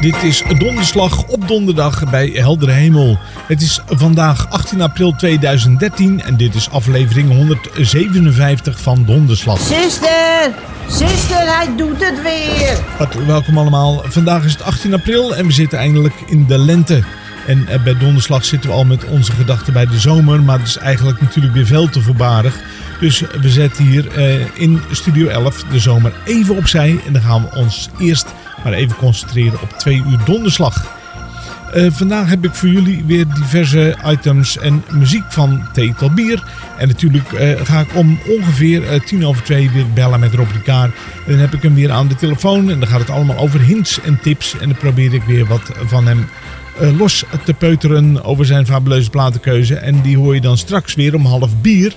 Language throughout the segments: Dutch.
Dit is donderslag op donderdag bij heldere hemel. Het is vandaag 18 april 2013 en dit is aflevering 157 van Donderslag. Zuster, zuster, hij doet het weer. Hartelijk welkom allemaal. Vandaag is het 18 april en we zitten eindelijk in de lente. En eh, bij donderslag zitten we al met onze gedachten bij de zomer, maar het is eigenlijk natuurlijk weer veel te voorbarig. Dus we zetten hier eh, in Studio 11 de zomer even opzij en dan gaan we ons eerst maar even concentreren op twee uur donderslag. Eh, vandaag heb ik voor jullie weer diverse items en muziek van tot Bier. En natuurlijk eh, ga ik om ongeveer eh, tien over twee weer bellen met Rob Ricard. Dan heb ik hem weer aan de telefoon en dan gaat het allemaal over hints en tips. En dan probeer ik weer wat van hem los te peuteren over zijn fabuleuze platenkeuze. En die hoor je dan straks weer om half bier.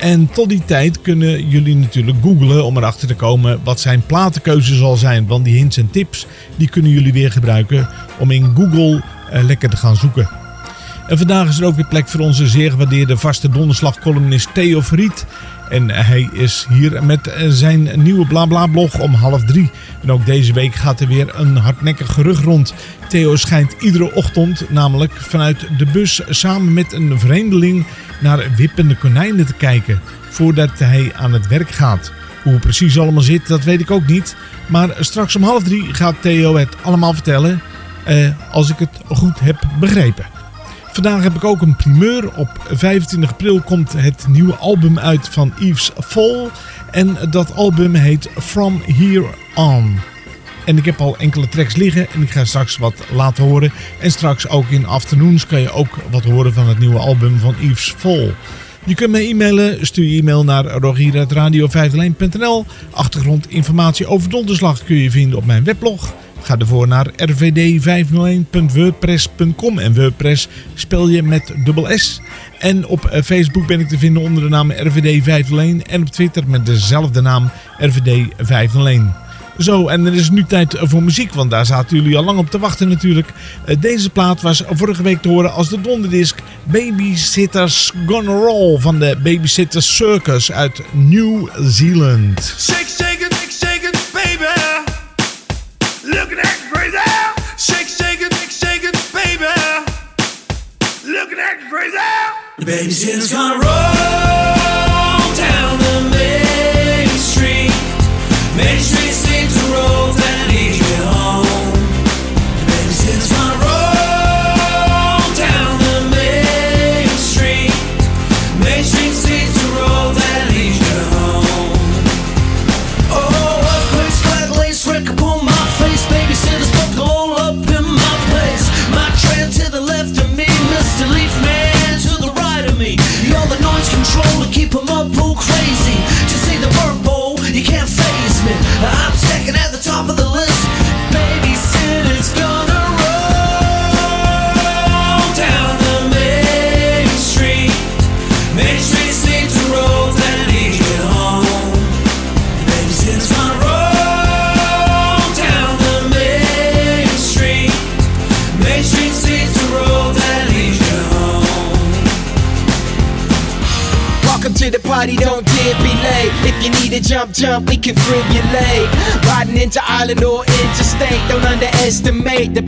En tot die tijd kunnen jullie natuurlijk googlen om erachter te komen wat zijn platenkeuze zal zijn. Want die hints en tips die kunnen jullie weer gebruiken om in Google eh, lekker te gaan zoeken. En vandaag is er ook weer plek voor onze zeer gewaardeerde vaste donderslagcolumnist Theo Verriet. En hij is hier met zijn nieuwe BlaBla-blog om half drie. En ook deze week gaat er weer een hardnekkig gerucht rond. Theo schijnt iedere ochtend namelijk vanuit de bus samen met een vreemdeling naar wippende konijnen te kijken. Voordat hij aan het werk gaat. Hoe het precies allemaal zit, dat weet ik ook niet. Maar straks om half drie gaat Theo het allemaal vertellen. eh, als ik het goed heb begrepen. Vandaag heb ik ook een primeur. Op 25 april komt het nieuwe album uit van Yves Fall. En dat album heet From Here On. En ik heb al enkele tracks liggen en ik ga straks wat laten horen. En straks ook in Afternoons kan je ook wat horen van het nieuwe album van Yves Fall. Je kunt mij e-mailen. Stuur je e-mail naar rogier.radio501.nl Achtergrondinformatie over donderslag kun je vinden op mijn weblog. Ga ervoor naar rvd501.wordpress.com en WordPress spel je met dubbel S. En op eh, Facebook ben ik te vinden onder de naam RVD501 en op Twitter met dezelfde naam RVD501. Zo, en er is nu tijd voor muziek, want daar zaten jullie al lang op te wachten natuurlijk. Eh, Deze plaat was vorige week te horen als de donderdisc Babysitters Gonna Roll van de Babysitters Circus uit New Zealand. Look at that crazy. The babysitter's gonna roll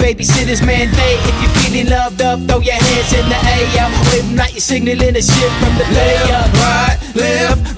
babysitter's mandate. If you're feeling loved up, throw your hands in the air. Waving like you're signaling a ship from the left, right, left.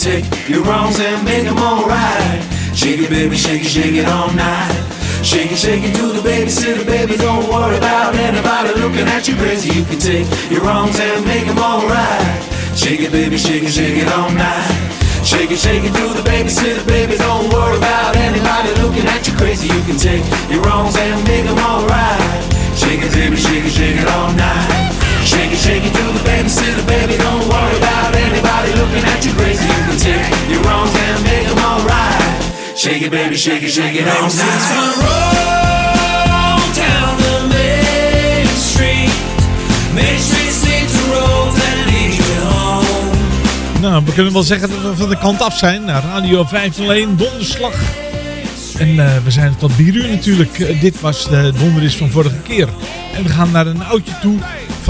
Take your wrongs and make them alright. Shake it, baby, shake it, shake it all night. Shake it, shake it to the baby, silly baby. Don't worry about anybody looking at you crazy. You can take your wrongs and make them alright. Shake it, baby, shake it, shake it all night. Shake it, shake it to the baby, silly baby. Don't worry about anybody looking at you crazy. You can take your wrongs and make them alright. Shake it, baby, shake it, shake it all night. Shake it, shake it to the baby, silly baby. Don't worry about anybody looking at you crazy. You can take your wrongs and make them alright. Shake it, baby, shake it, shake it all night. down the main street. Main Street, Street to roads and lead you home. Nou, we kunnen wel zeggen dat we van de kant af zijn. Naar Radio 501, donderslag. En eh, we zijn tot 4 uur natuurlijk. Eh, dit was de donderis van vorige keer. En we gaan naar een oudje toe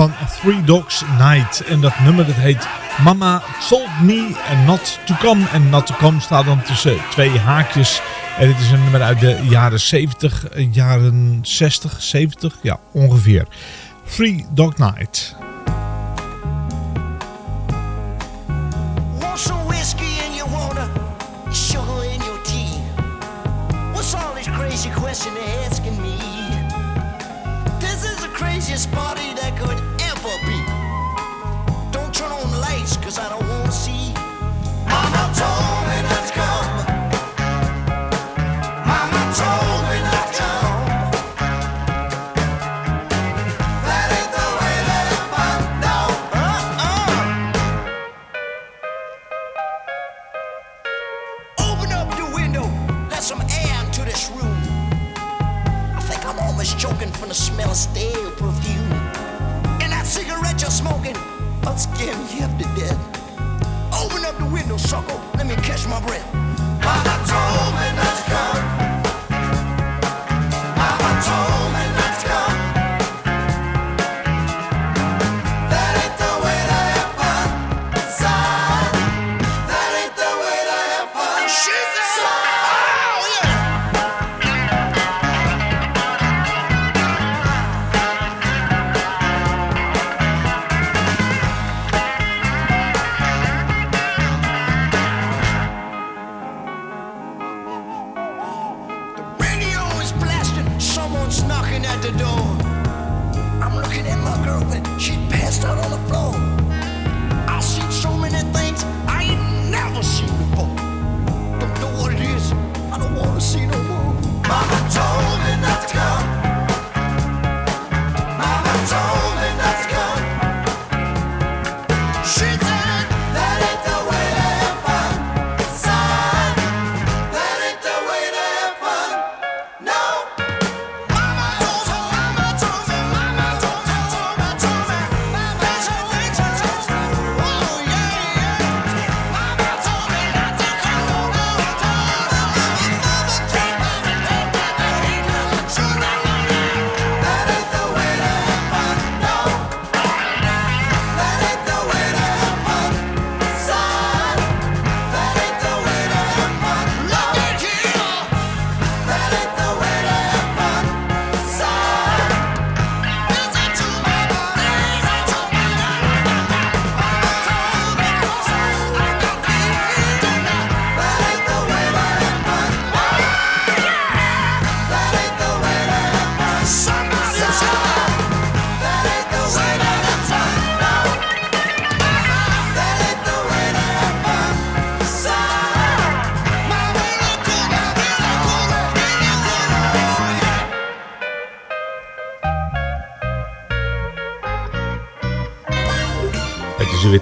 van Three Dogs Night. En dat nummer dat heet Mama Told Me Not To Come. En Not To Come staat dan tussen twee haakjes. En dit is een nummer uit de jaren 70, eh, jaren 60, 70, ja ongeveer. Three Dog Night.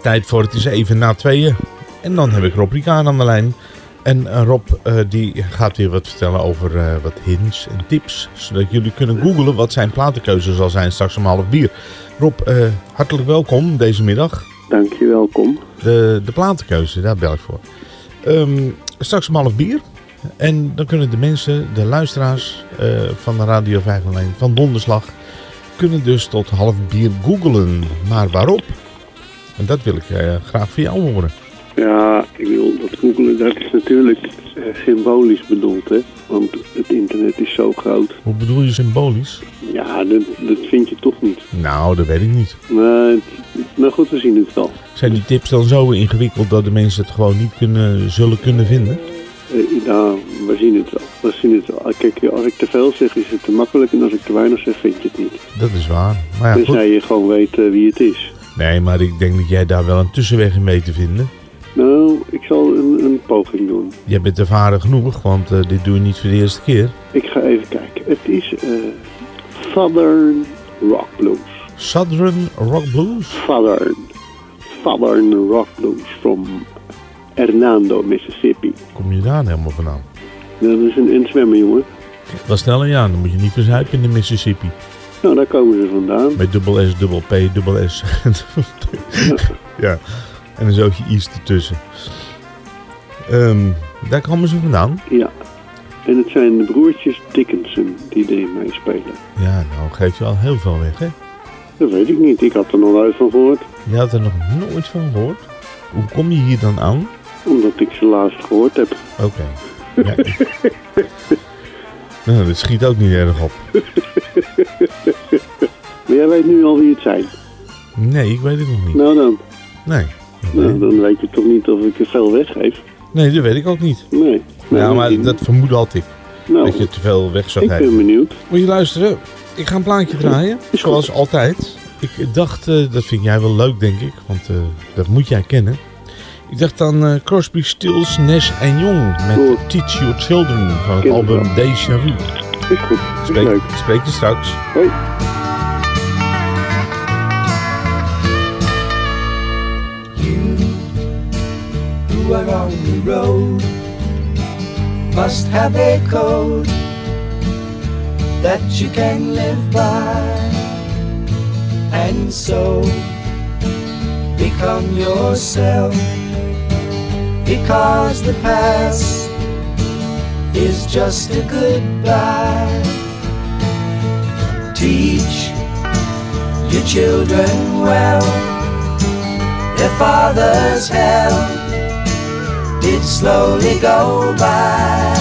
Weer tijd voor. Het is even na tweeën. En dan heb ik Rob Ricaan aan de lijn. En eh, Rob eh, die gaat weer wat vertellen over eh, wat hints en tips. Zodat jullie kunnen googlen wat zijn platenkeuze zal zijn straks om half bier. Rob, hartelijk welkom deze middag. Dank je, welkom. De, de platenkeuze, daar bel ik voor. Ehm, straks om half bier. En dan kunnen de mensen, de luisteraars van de Radio 501 van Donderslag... kunnen dus tot half bier googelen. Maar waarop? Dat wil ik eh, graag van jou horen. Ja, ik wil dat googelen, dat is natuurlijk eh, symbolisch bedoeld, hè. Want het internet is zo groot. Hoe bedoel je symbolisch? Ja, dat, dat vind je toch niet. Nou, dat weet ik niet. Maar, goed, we zien het wel. Zijn die tips dan zo ingewikkeld dat de mensen het gewoon niet kunnen, zullen kunnen vinden? Eh, nou, we zien het wel. We zien het wel. Kijk, als ik te veel zeg, is het te makkelijk. En als ik te weinig zeg, vind je het niet. Dat is waar. Maar ja, goed. Tenzij je gewoon weet wie het is. Nee, maar ik denk dat jij daar wel een tussenweg in mee te vinden. Nou, ik zal een, een poging doen. Jij bent ervaren genoeg, want eh, dit doe je niet voor de eerste keer. Ik ga even kijken. Het is eh, Southern Rock Blues. Southern Rock Blues? Southern. Southern Rock Blues from Hernando, Mississippi. Kom je daar helemaal vandaan? Dat is een, een zwemmen, jongen. Wel snel ja, dan moet je niet verzuipen in de Mississippi. Nou, daar komen ze vandaan. Met dubbel S, dubbel P, dubbel S. ja, en een zootje I's ertussen. Ehm, daar komen ze vandaan. Ja. En het zijn de broertjes Dickinson die erin meespelen. Ja, nou geef je al heel veel weg, hè? Dat weet ik niet. Ik had er nog nooit van gehoord. Je had er nog nooit van gehoord. Hoe kom je hier dan aan? Omdat ik ze laatst gehoord heb. Oké. Ja. nou, dat schiet ook niet erg op. Maar jij weet nu al wie het zijn. Nee, ik weet het nog niet. Nou dan. Nee. Nou, dan weet je toch niet of ik er veel weggeef. Nee, dat weet ik ook niet. Nee. Ja, Nou, maar ik- dat vermoedde had ik. Nou, dat je te veel weg zou ik geven. ben benieuwd. Moet je luisteren? Ik ga een plaatje draaien. Zoals altijd. Ik dacht, eh, dat vind jij wel leuk, denk ik. Want eh, dat moet jij kennen. Ik dacht aan eh, Crosby, Stills, Nash en Young met Teach Your Children van het ik album. Deja Vu. Is goed. Is leuk. spreek je straks. Hoi. who are on the road must have a code that you can live by and so become yourself because the past is just a goodbye teach your children well their father's hell did slowly go by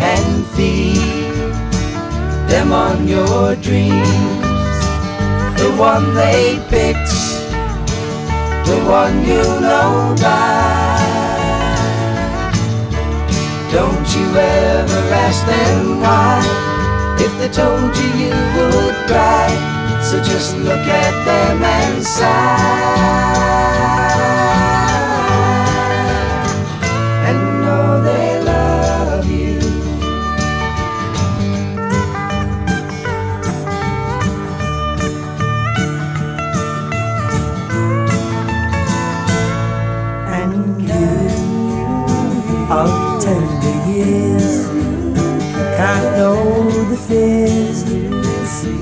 and feed them on your dreams. The one they picked, the one you know by. Don't you ever ask them why, if they told you you would cry. So just look at them and sigh.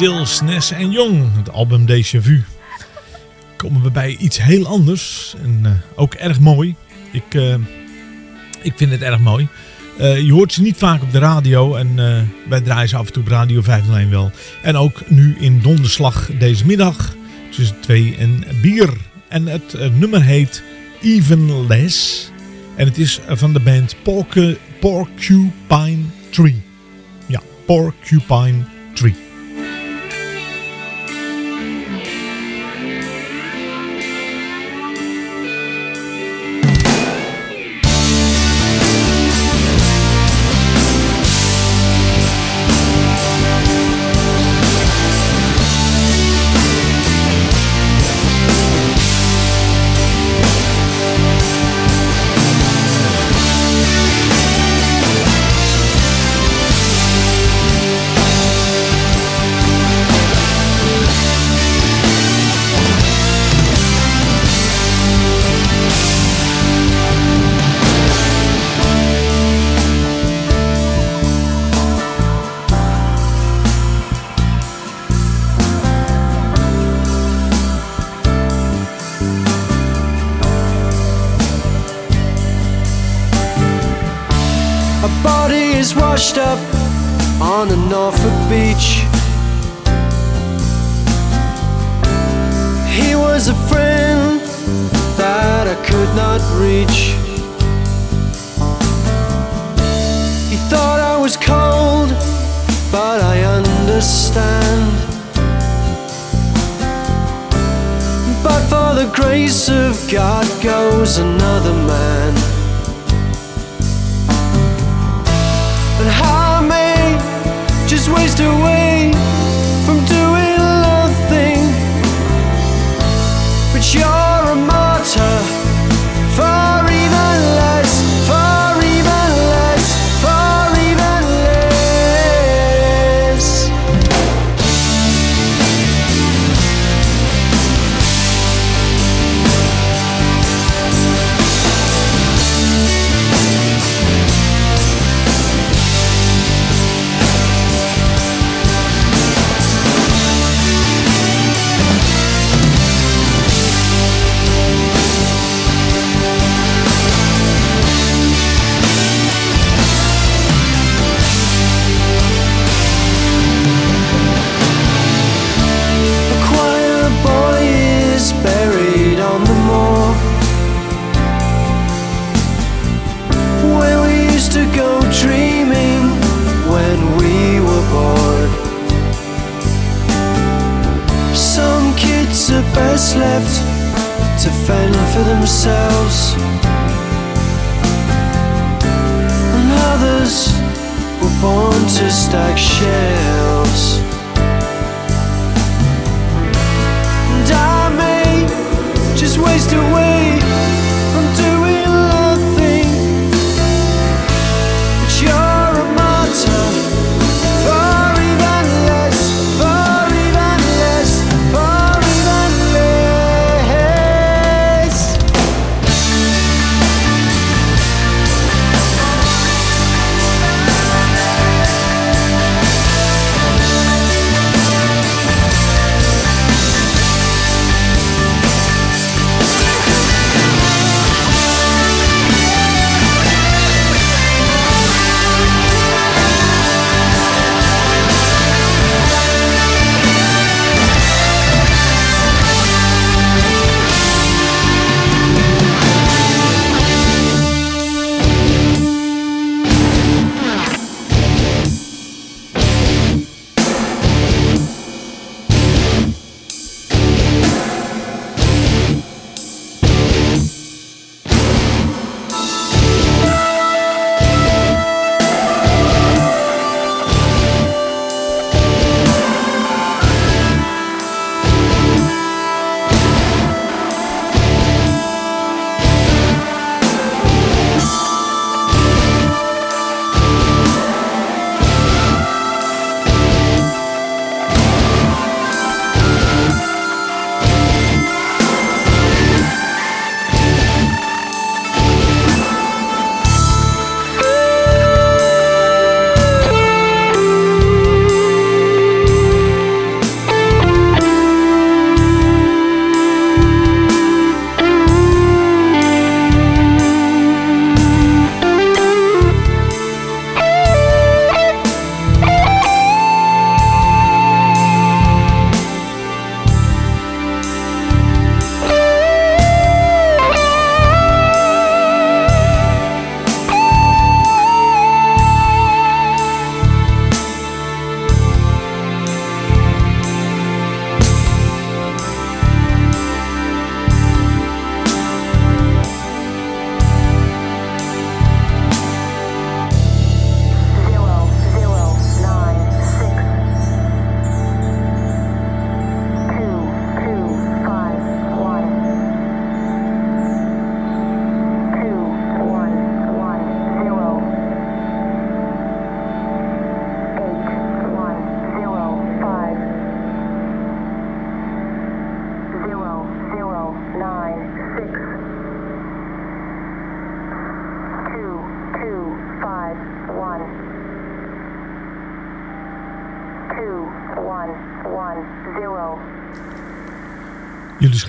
Stills, Nash en Young. Het album Deja Vu. Komen we bij iets heel anders. En eh, ook erg mooi. Ik, eh, ik vind het erg mooi. Eh, je hoort ze niet vaak op de radio. En wij draaien ze af en toe op Radio 501 wel. En ook nu in donderslag deze middag. Tussen 2 en bier. En het nummer heet Even Less. En het is van de band Porcu- Porcupine Tree. Ja, Porcupine Tree.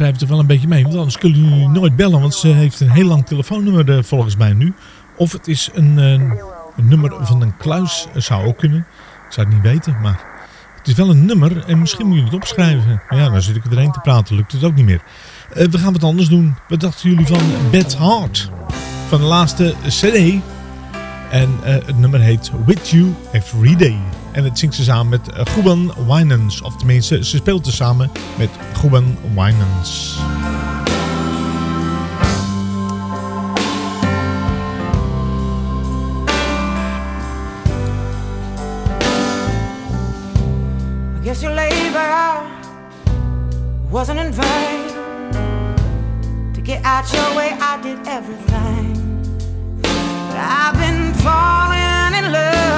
Schrijven er wel een beetje mee, want anders kunnen jullie nooit bellen, want ze heeft een heel lang telefoonnummer eh, volgens mij nu. Of het is een, eh, Een nummer van een kluis zou ook kunnen. Ik zou het niet weten, maar het is wel een nummer en misschien moet je het opschrijven. Maar ja, dan zit ik er doorheen te praten, lukt het ook niet meer. Eh, we gaan wat anders doen. Wat dachten jullie van Bad Heart? Van de laatste CD. En eh, het nummer heet With You Every Day. En het zingt ze samen met Ruben Winans. Of tenminste, ze speelt er samen met Ruben Winans. Guess your labor wasn't in vain. To get out your way, I did everything. But I've been falling in love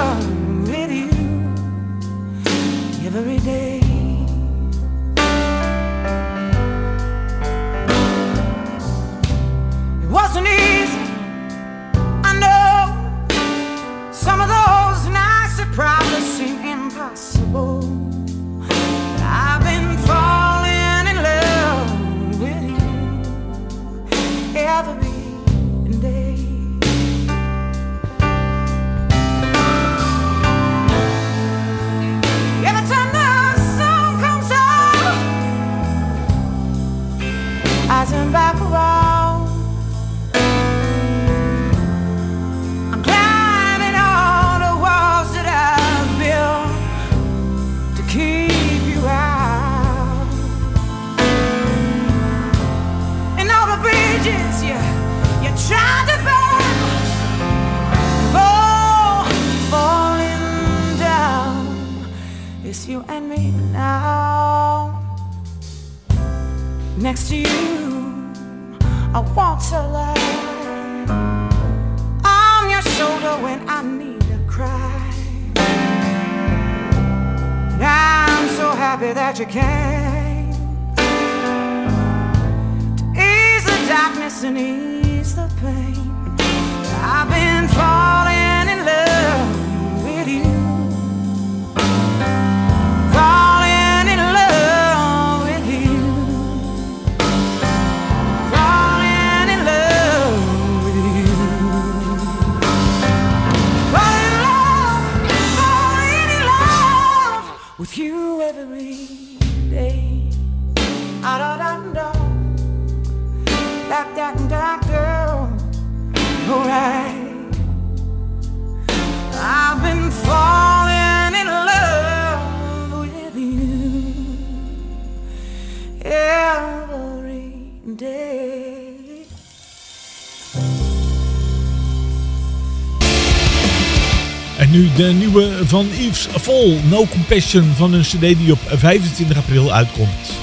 van Yves Vol, No Compassion, van een cd die op 25 april uitkomt.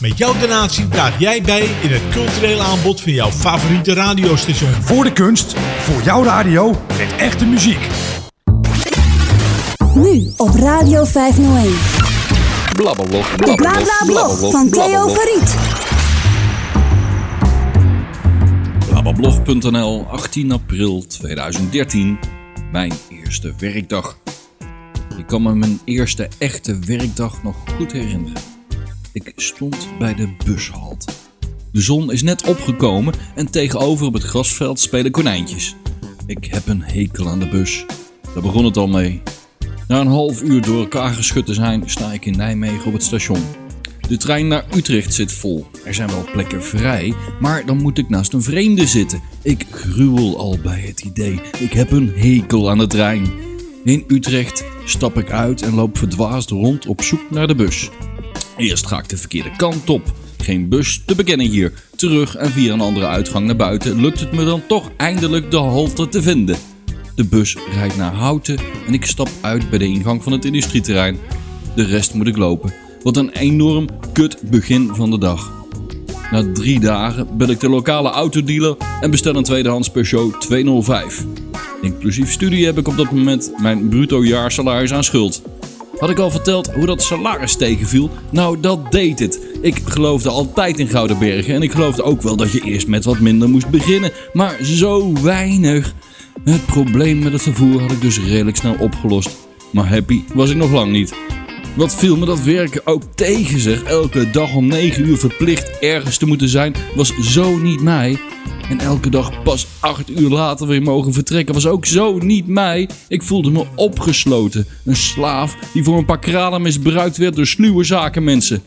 Met jouw donatie draag jij bij in het culturele aanbod van jouw favoriete radiostation. Voor de kunst, voor jouw radio, met echte muziek. Nu op Radio 501. Blablablog, Bla bla blog van Theo Verriet. Blablog.nl 18 april 2013. Mijn eerste werkdag. Ik kan me mijn eerste echte werkdag nog goed herinneren. Ik stond bij de bushalte. De zon is net opgekomen en tegenover op het grasveld spelen konijntjes. Ik heb een hekel aan de bus. Daar begon het al mee. Na een half uur door elkaar geschud te zijn, sta ik in Nijmegen op het station. De trein naar Utrecht zit vol. Er zijn wel plekken vrij, maar dan moet ik naast een vreemde zitten. Ik gruwel al bij het idee. Ik heb een hekel aan de trein. In Utrecht stap ik uit en loop verdwaasd rond op zoek naar de bus. Eerst ga ik de verkeerde kant op. Geen bus te bekennen hier. Terug en via een andere uitgang naar buiten lukt het me dan toch eindelijk de halte te vinden. De bus rijdt naar Houten en ik stap uit bij de ingang van het industrieterrein. De rest moet ik lopen. Wat een enorm kut begin van de dag. Na drie dagen bel ik de lokale autodealer en bestel een tweedehands Peugeot 205. Inclusief studie heb ik op dat moment mijn bruto jaarsalaris aan schuld. Had ik al verteld hoe dat salaris tegenviel? Nou, dat deed het. Ik geloofde altijd in Gouden Bergen en ik geloofde ook wel dat je eerst met wat minder moest beginnen. Maar zo weinig. Het probleem met het vervoer had ik dus redelijk snel opgelost. Maar happy was ik nog lang niet. Wat viel me dat werken ook tegen zeg. Elke dag om 9 uur verplicht ergens te moeten zijn was zo niet mij. En elke dag pas 8 uur later weer mogen vertrekken was ook zo niet mij. Ik voelde me opgesloten. Een slaaf die voor een paar kralen misbruikt werd door sluwe zakenmensen.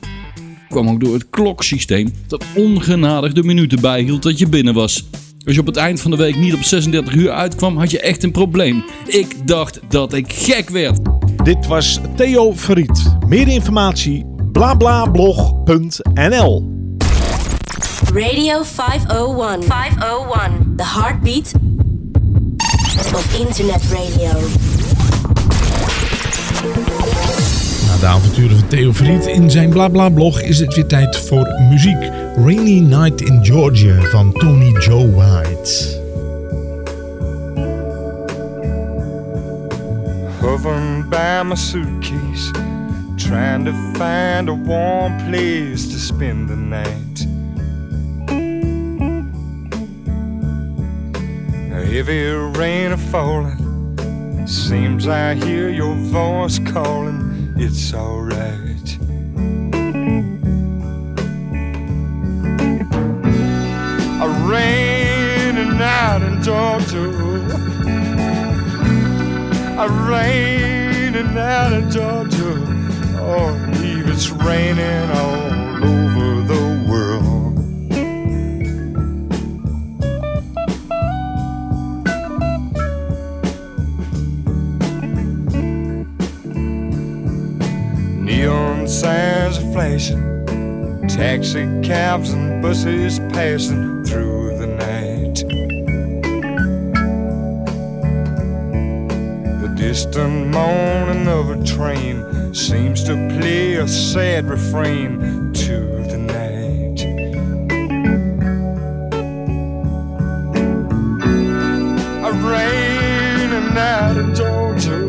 Kwam ook door het kloksysteem dat ongenadig de minuten bijhield dat je binnen was. Als je op het eind van de week niet op 36 uur uitkwam, had je echt een probleem. Ik dacht dat ik gek werd. Dit was Theo Verriet. Meer informatie blablablog.nl Radio 501. 501. The heartbeat of internet radio. Na de avonturen van Theo Verriet in zijn BlaBla-blog is het weer tijd voor muziek. Rainy Night in Georgia van Tony Joe White. Hovering by my suitcase, trying to find a warm place to spend the night. A heavy rain a falling, seems I hear your voice calling. It's alright. A rainy night in Georgia. A rainy night in Georgia. Oh, I believe it's raining all over the world. Neon signs are flashing, taxi cabs and buses passing through distant moaning of a train seems to play a sad refrain to the night. A rainy night in Georgia.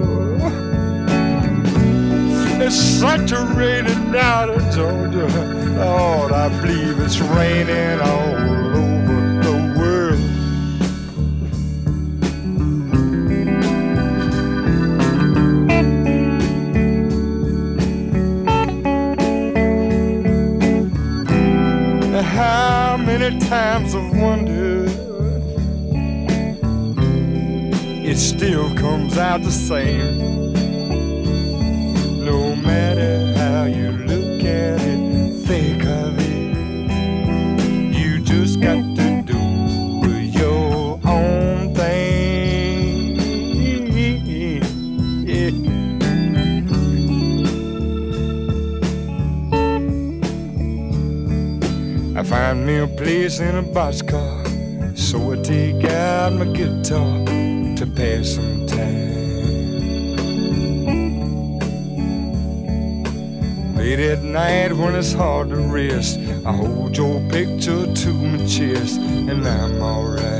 It's such a rainy night in Georgia. Lord, I believe it's raining all many times I've wondered. It still comes out the same. No matter how you look at it Think Find me a place in a boxcar. So I take out my guitar to pass some time. Late at night when it's hard to rest, I hold your picture to my chest, and I'm alright.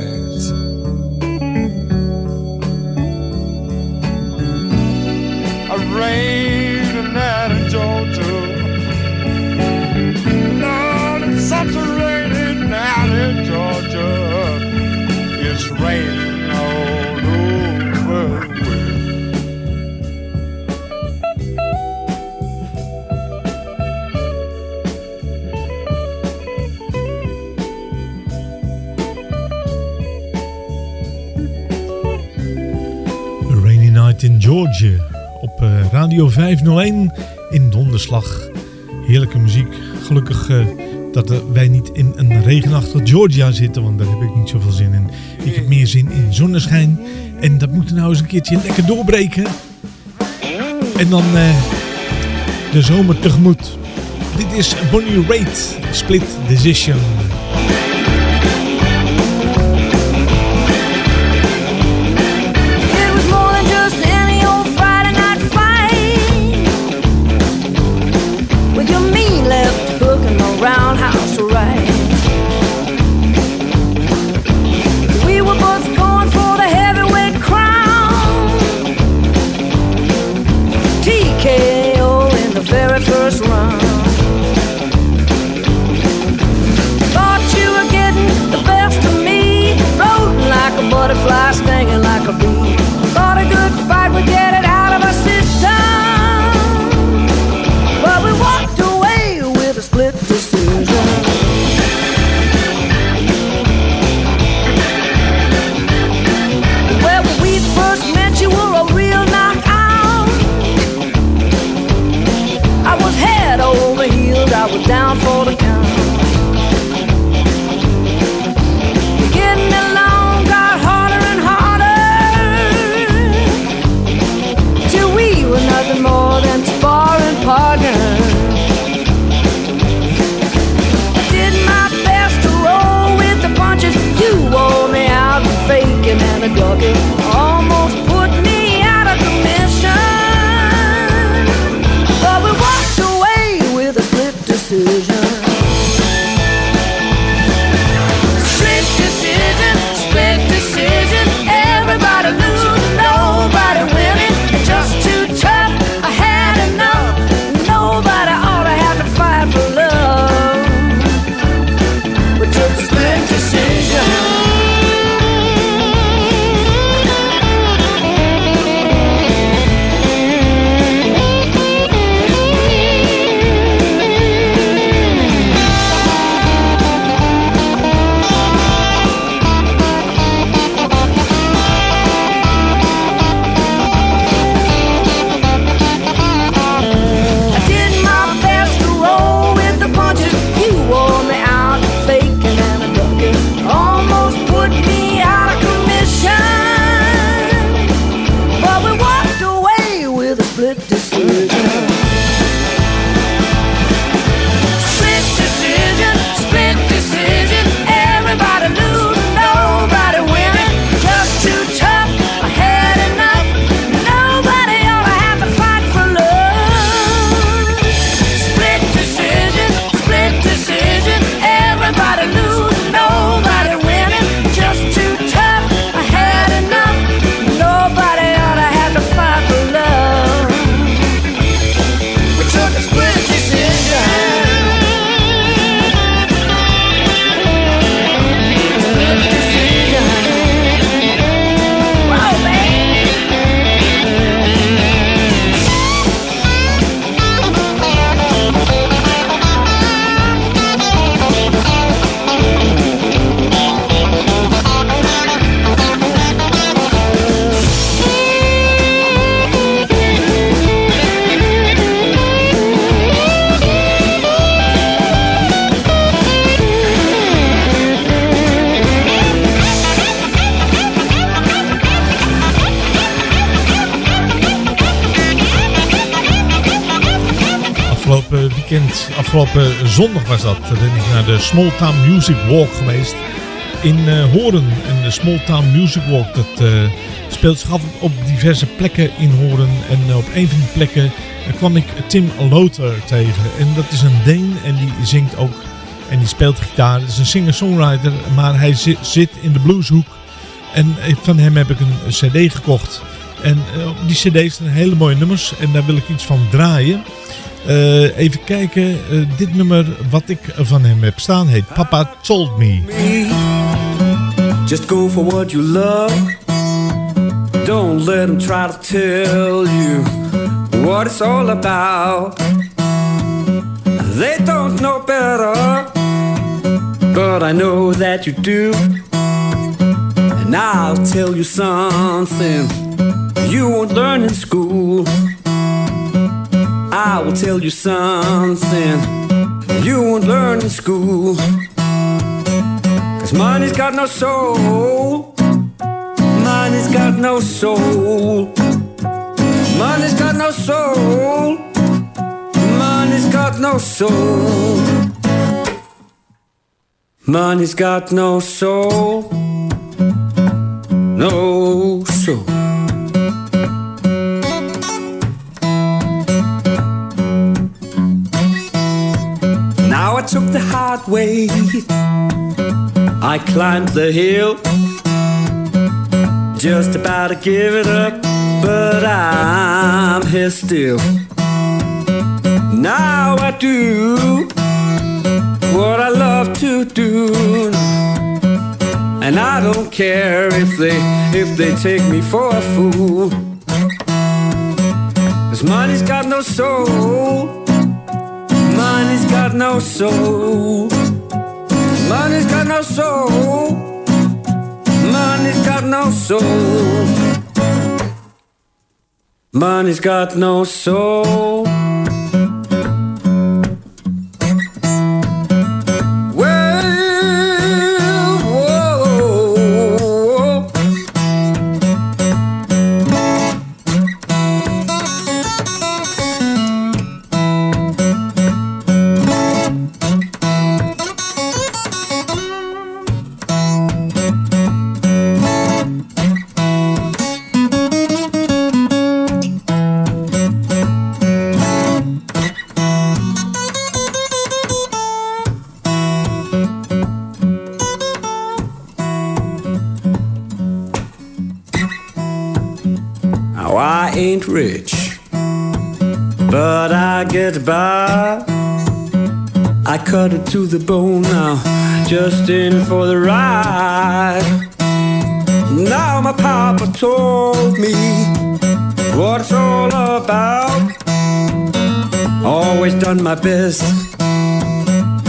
George op eh, Radio 501 in donderslag. Heerlijke muziek. Gelukkig eh, dat wij niet in een regenachtig Georgia zitten, want daar heb ik niet zoveel zin in. Ik heb meer zin in zonneschijn. En dat moet er nou eens een keertje lekker doorbreken. En dan eh, de zomer tegemoet. Dit is Bonnie Raitt, Split Decision. Zondag was dat, ben ik naar de Small Town Music Walk geweest in eh, Horen. En de Small Town Music Walk, dat eh, speelt zich af op diverse plekken in Horen. En eh, op een van die plekken kwam ik Tim Loter tegen. En dat is een Deen en die zingt ook en die speelt gitaar. Het is een singer-songwriter, maar hij zi- zit in de blueshoek. En van hem heb ik een cd gekocht. En die cd staan hele mooie nummers en daar wil ik iets van draaien. Eh, even kijken, eh, dit nummer wat ik van hem heb staan heet Papa Told Me. Just go for what you love. Don't let them try to tell you what it's all about. They don't know better, but I know that you do. And I'll tell you something you won't learn in school. I will tell you something you won't learn in school. Cause money's got no soul. Money's got no soul. Money's got no soul. Money's got no soul. Money's got no soul. No soul. Took the hard way. I climbed the hill, just about to give it up, but I'm here still. Now I do what I love to do, and I don't care if they if they take me for a fool. Cause money's got no soul. Got no soul. Money's got no soul. Money's got no soul. Money's got no soul. My best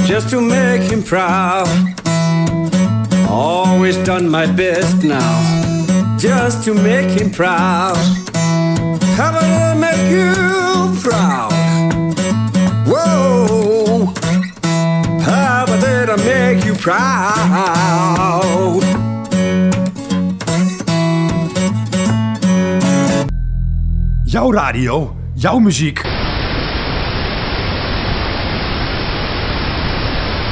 just to make him proud. Always done my best now just to make him proud. How about I make you proud? Whoa! How about I make you proud? Jouw radio, jouw muziek.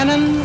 John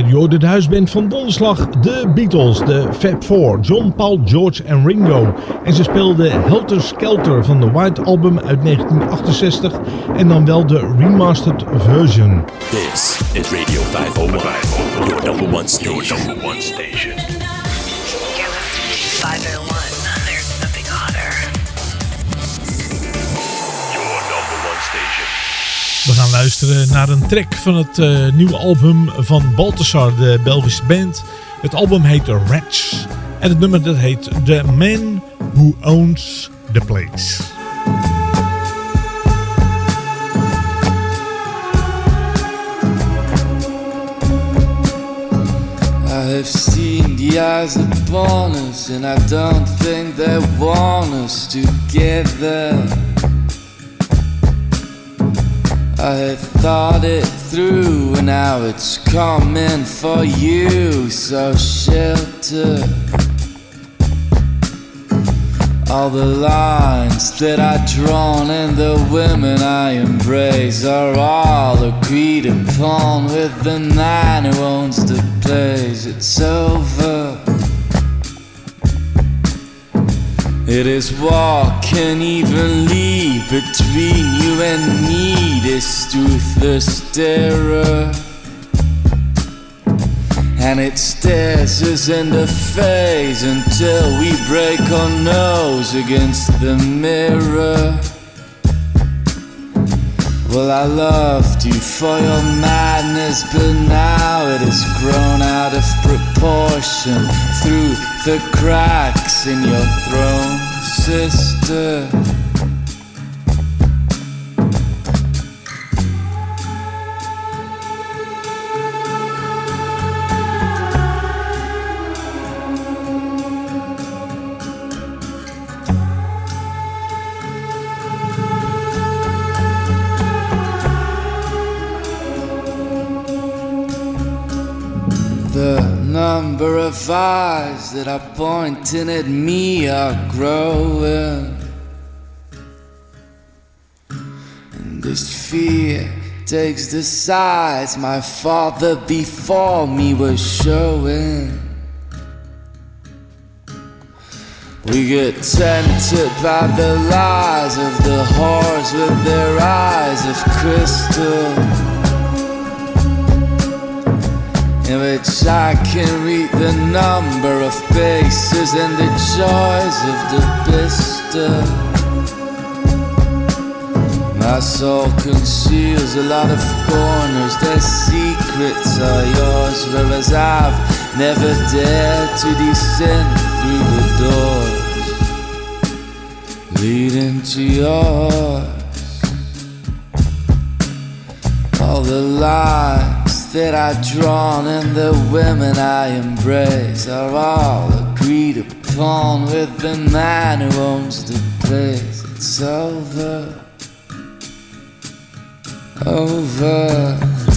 Jordan de huisband van Donderslag, de Beatles, de Fab Four, John, Paul, George en Ringo. En ze speelden Helter Skelter van de White Album uit 1968 en dan wel de remastered version. This is Radio 501, your number one station. Your number one station. We gaan luisteren naar een track van het eh, nieuwe album van Balthasar, de Belgische band. Het album heet Rats en het nummer dat heet The Man Who Owns the Place. I have seen the eyes upon us, and I don't think they want us together. I thought it through, and now it's coming for you. So shelter all the lines that I drawn and the women I embrace are all agreed upon with the man who owns the place. It's over. It is walking evenly between you and me, this toothless terror. And it stares us in the face until we break our nose against the mirror. Well, I loved you for your madness, but now it has grown out of proportion through the cracks in your throne, sister. Number of eyes that are pointing at me are growing. And this fear takes the sides my father before me was showing. We get tempted by the lies of the whores with their eyes of crystal. In which I can read the number of bases and the joys of the pistol. My soul conceals a lot of corners, their secrets are yours, whereas I've never dared to descend through the doors leading to yours. All the lines that I've drawn and the women I embrace are all agreed upon with the man who owns the place. It's over over.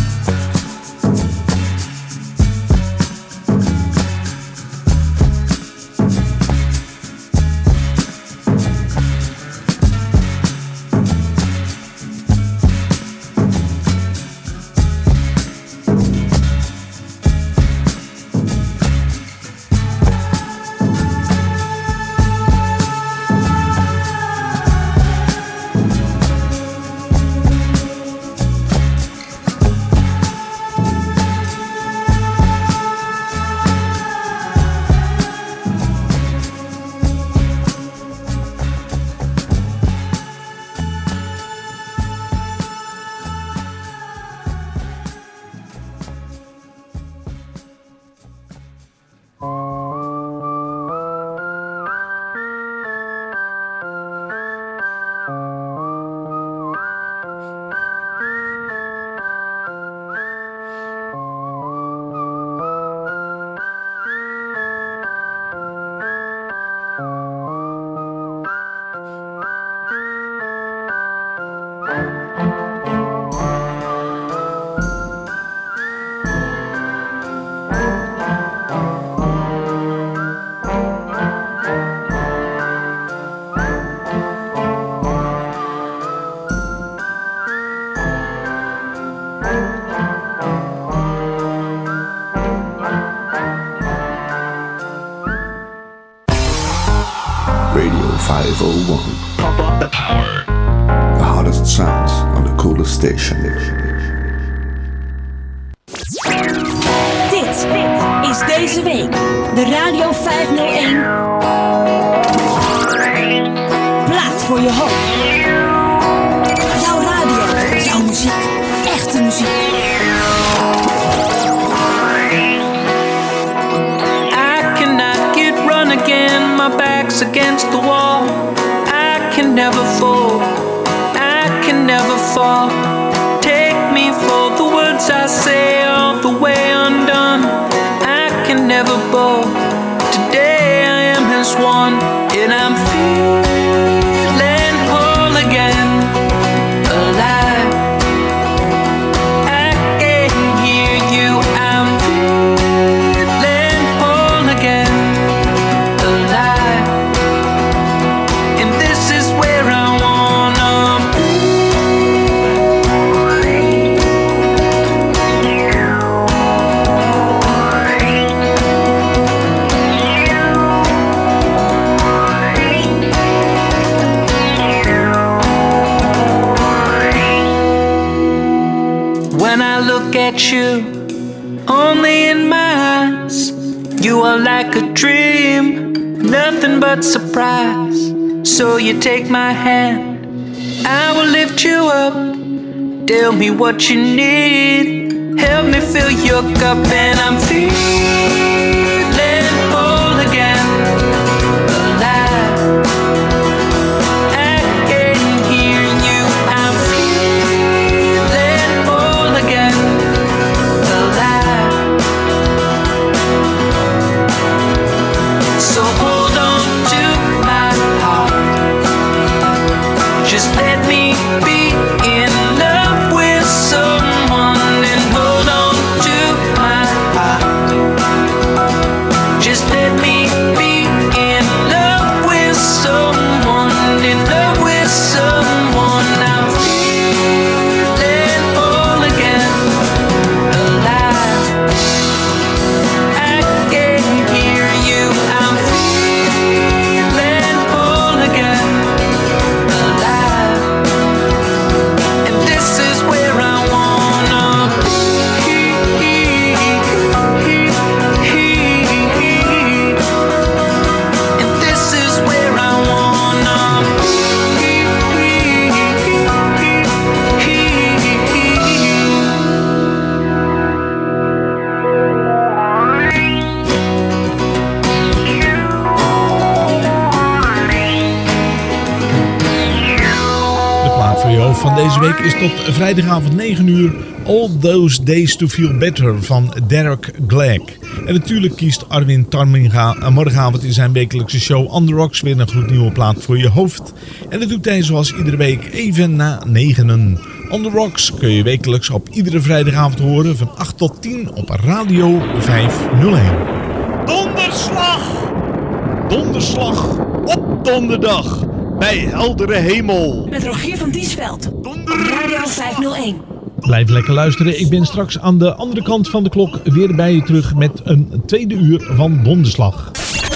Radio 501. Me what you need, vrijdagavond 9 uur All Those Days to Feel Better van Derek Glegg. En natuurlijk kiest Arwin Tarminga eh, morgenavond in zijn wekelijkse show On The Rocks weer een gloednieuwe plaat voor je hoofd. En dat doet hij zoals iedere week even na negenen. On The Rocks kun je wekelijks op iedere vrijdagavond horen van 8 tot 10 op Radio 501. Donderslag! Donderslag op donderdag bij heldere hemel. Met Rogier van Diesveld. Radio 501. Blijf lekker luisteren. Ik ben straks aan de andere kant van de klok weer bij je terug met een tweede uur van Donderslag.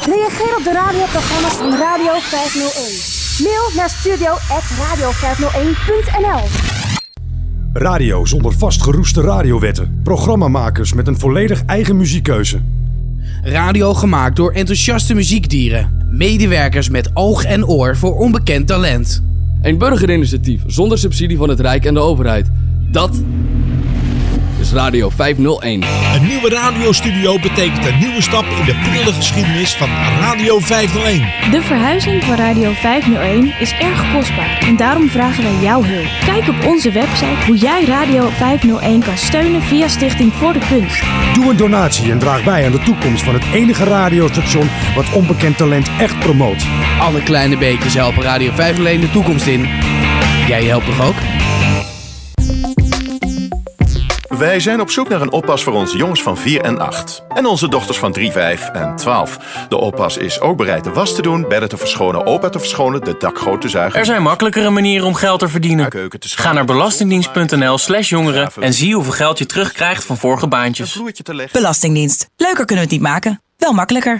Reageer op de radioprogramma's van Radio 501. Mail naar studio.radio501.nl Radio zonder vastgeroeste radiowetten. Programmamakers met een volledig eigen muziekkeuze. Radio gemaakt door enthousiaste muziekdieren. Medewerkers met oog en oor voor onbekend talent. Een burgerinitiatief zonder subsidie van het Rijk en de overheid. Dat is Radio 501. Een nieuwe radiostudio betekent een nieuwe stap in de prille geschiedenis van Radio 501. De verhuizing van Radio 501 is erg kostbaar en daarom vragen wij jouw hulp. Kijk op onze website hoe jij Radio 501 kan steunen via Stichting voor de Kunst. Doe een donatie en draag bij aan de toekomst van het enige radiostation wat onbekend talent echt promoot. Alle kleine beetjes helpen Radio 501 de toekomst in. Jij helpt toch ook? Wij zijn op zoek naar een oppas voor onze jongens van 4 en 8. En onze dochters van 3, 5 en 12. De oppas is ook bereid de was te doen, bedden te verschonen, opa te verschonen, de dakgoot te zuigen. Er zijn makkelijkere manieren om geld te verdienen. Ga naar belastingdienst.nl slash jongeren en zie hoeveel geld je terugkrijgt van vorige baantjes. Belastingdienst. Leuker kunnen we het niet maken. Wel makkelijker.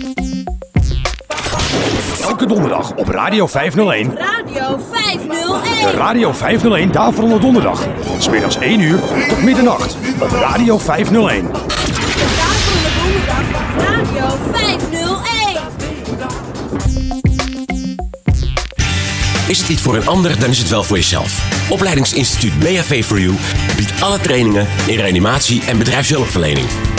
Elke donderdag op Radio 501. Radio 501. De Radio 501 Daverende Donderdag. Van smiddags 1 uur tot middernacht op Radio 501. Daverende Donderdag op Radio 501. Is het niet voor een ander, dan is het wel voor jezelf. Opleidingsinstituut BHV for You biedt alle trainingen in reanimatie en bedrijfshulpverlening.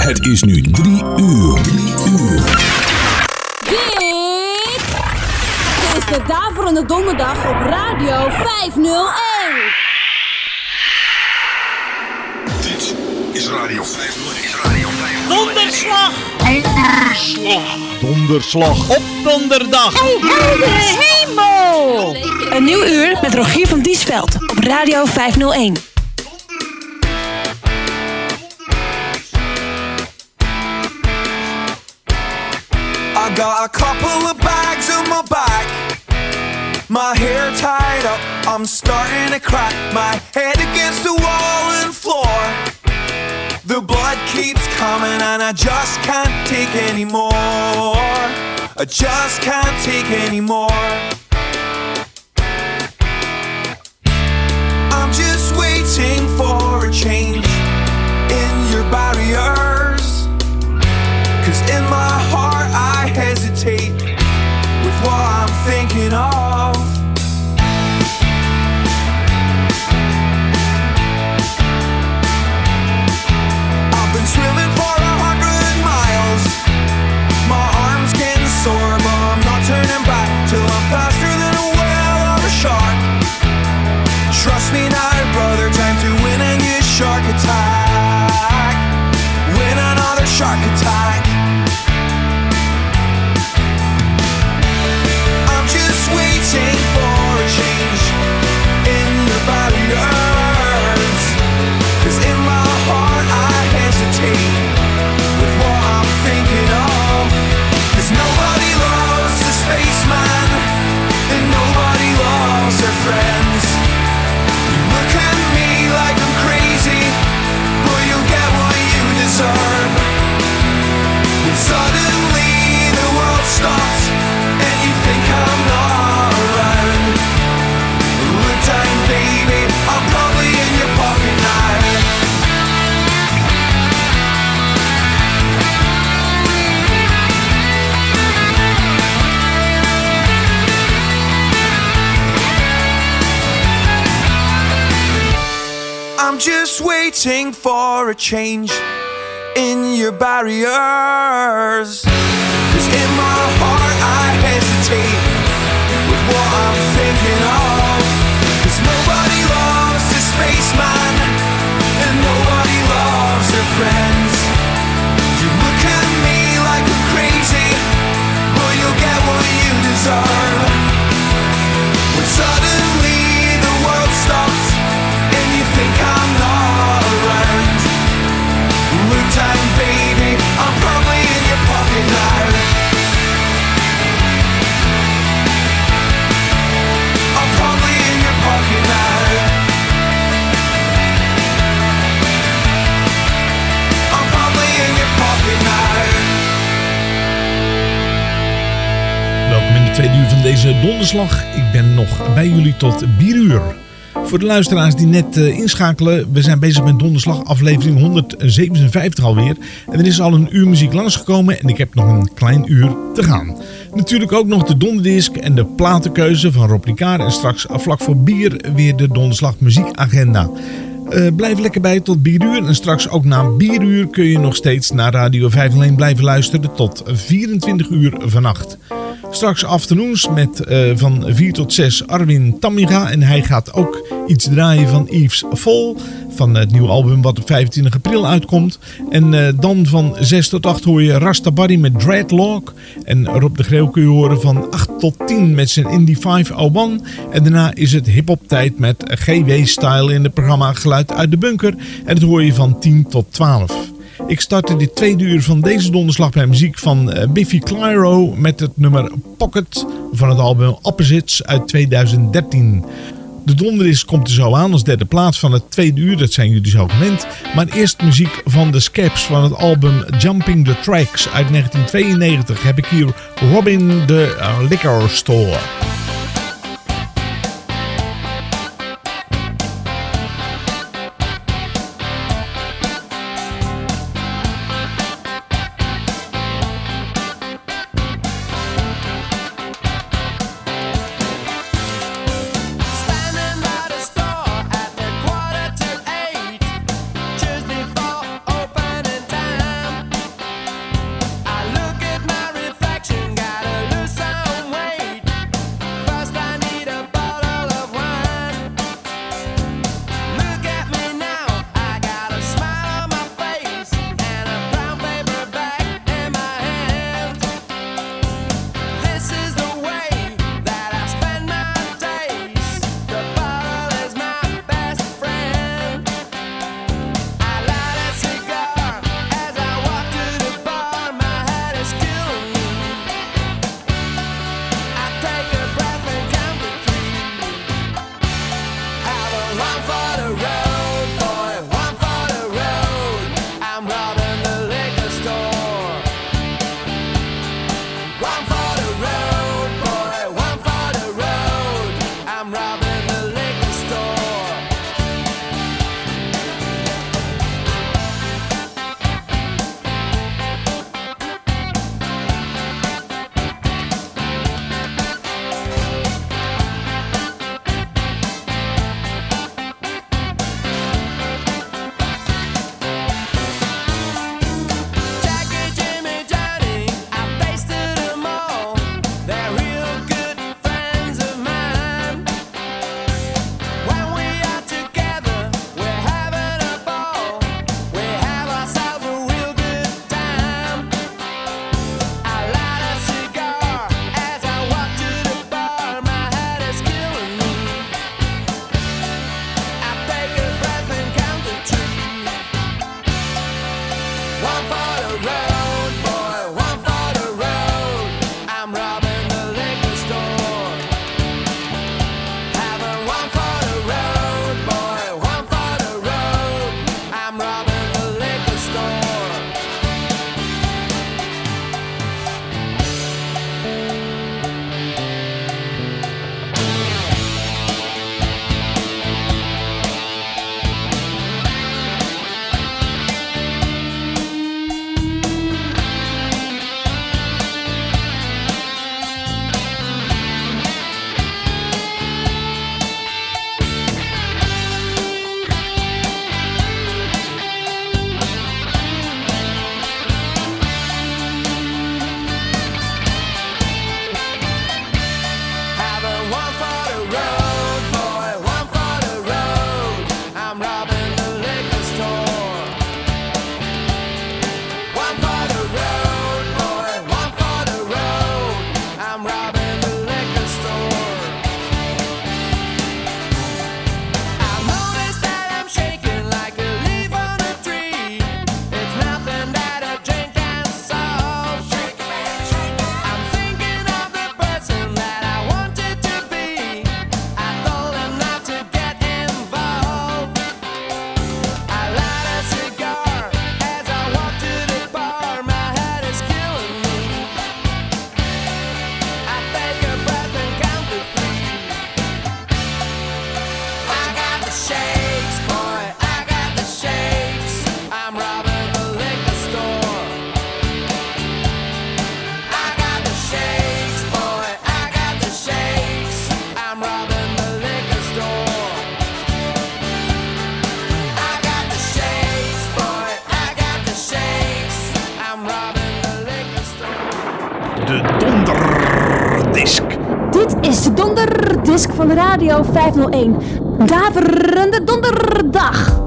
Het is nu drie uur. Drie uur. Dit is de Daverende Donderdag op Radio 501. Dit is Radio 501. Donderslag! Donderslag! Donderslag op donderdag! Heldere hemel! Een nieuw uur met Rogier van Diesveld op Radio 501. Got a couple of bags on my back. My hair tied up, I'm starting to crack. My head against the wall and floor. The blood keeps coming and I just can't take anymore. I just can't take anymore. I'm just waiting for a change in your barriers. Cause in my hesitate with what I'm thinking of. Waiting for a change in your barriers. Cause in my heart I hesitate with what I'm thinking of. Cause nobody loves the spaceman and nobody loves their friends. You look at me like I'm crazy, but you'll get what you deserve. Tweede uur van deze donderslag. Ik ben nog bij jullie tot 4 uur. Voor de luisteraars die net eh, inschakelen, we zijn bezig met donderslag aflevering 157 alweer. En er is al een uur muziek langsgekomen en ik heb nog een klein uur te gaan. Natuurlijk ook nog de donderdisc en de platenkeuze van Rob Ricard en straks vlak voor bier weer de donderslag muziekagenda. Eh, blijf lekker bij tot bieruur. En straks ook na bieruur kun je nog steeds naar Radio 501 blijven luisteren tot 24 uur vannacht. Straks afternoons met eh, van 4 tot 6 Arwin Tammiga. En hij gaat ook iets draaien van Yves Vol. Van het nieuwe album wat op 25 april uitkomt. En eh, dan van 6 tot 8 hoor je Rasta Barry met Dreadlock. En Rob de Greeuw kun je horen van 8 tot 10 met zijn Indie 501. En daarna is het hip-hop tijd met GW-style in het programma Geluid uit de Bunker. En dat hoor je van 10 tot 12. Ik startte dit tweede uur van deze donderslag bij muziek van eh, Biffy Clyro met het nummer Pocket van het album Opposites uit 2013. De donderdisc komt er zo aan als derde plaats van het tweede uur, dat zijn jullie zo gewend. Maar eerst muziek van The Scaps van het album Jumping the Tracks uit 1992 heb ik hier Robin uh, Liquor Store. Radio 501. Daverende donderdag.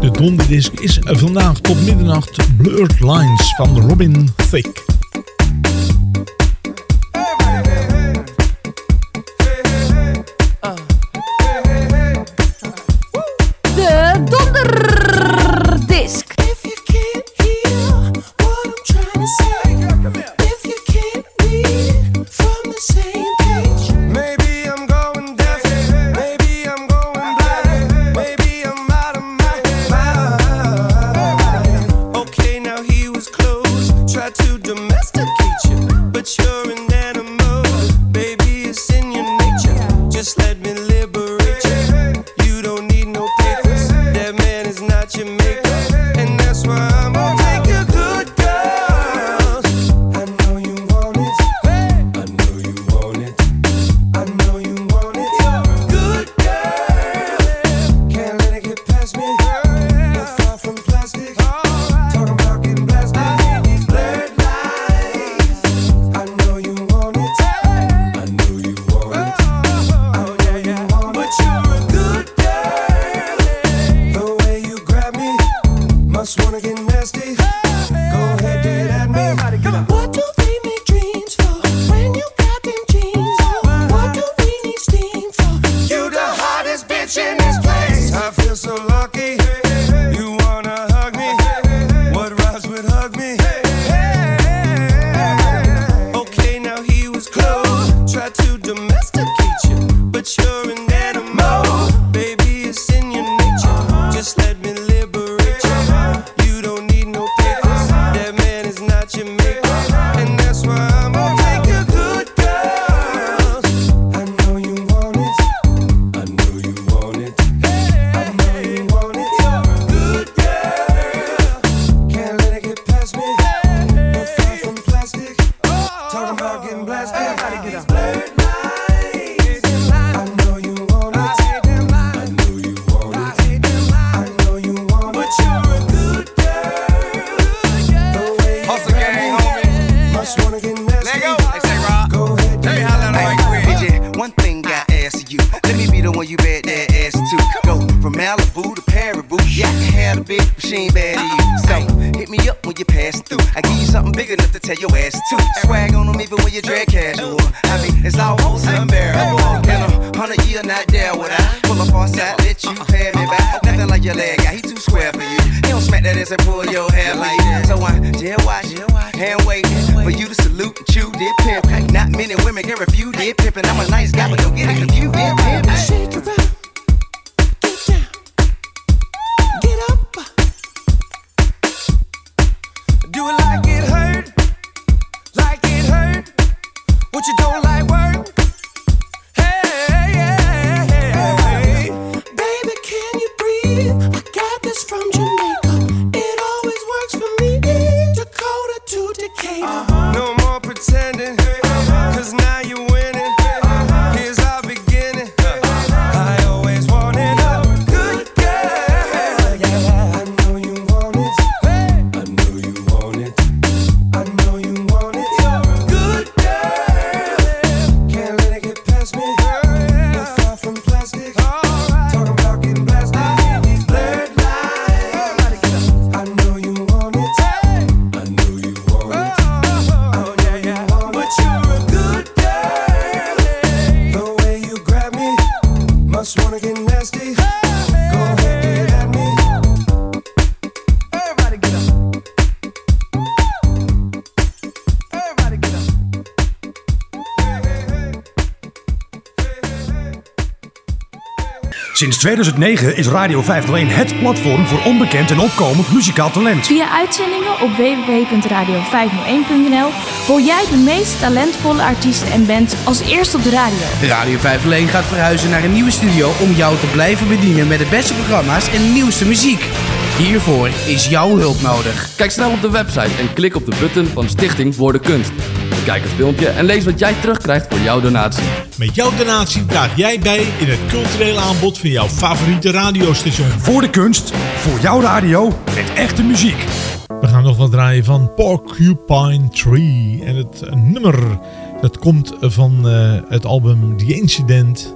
De donderdisc is vandaag tot middernacht Blurred Lines van Robin Thicke. 2009 is Radio 501 het platform voor onbekend en opkomend muzikaal talent. Via uitzendingen op www.radio501.nl hoor jij de meest talentvolle artiesten en bands als eerste op de radio. Radio 501 gaat verhuizen naar een nieuwe studio om jou te blijven bedienen met de beste programma's en nieuwste muziek. Hiervoor is jouw hulp nodig. Kijk snel op de website en klik op de button van Stichting Voor de Kunst. Kijk het filmpje en lees wat jij terugkrijgt voor jouw donatie. Met jouw donatie draag jij bij in het culturele aanbod van jouw favoriete radiostation. Voor de kunst, voor jouw radio, met echte muziek. We gaan nog wat draaien van Porcupine Tree. En het nummer, dat komt van eh, het album The Incident...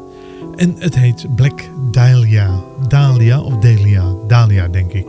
En het heet Black Dahlia. Dahlia of Delia. Dahlia, denk ik.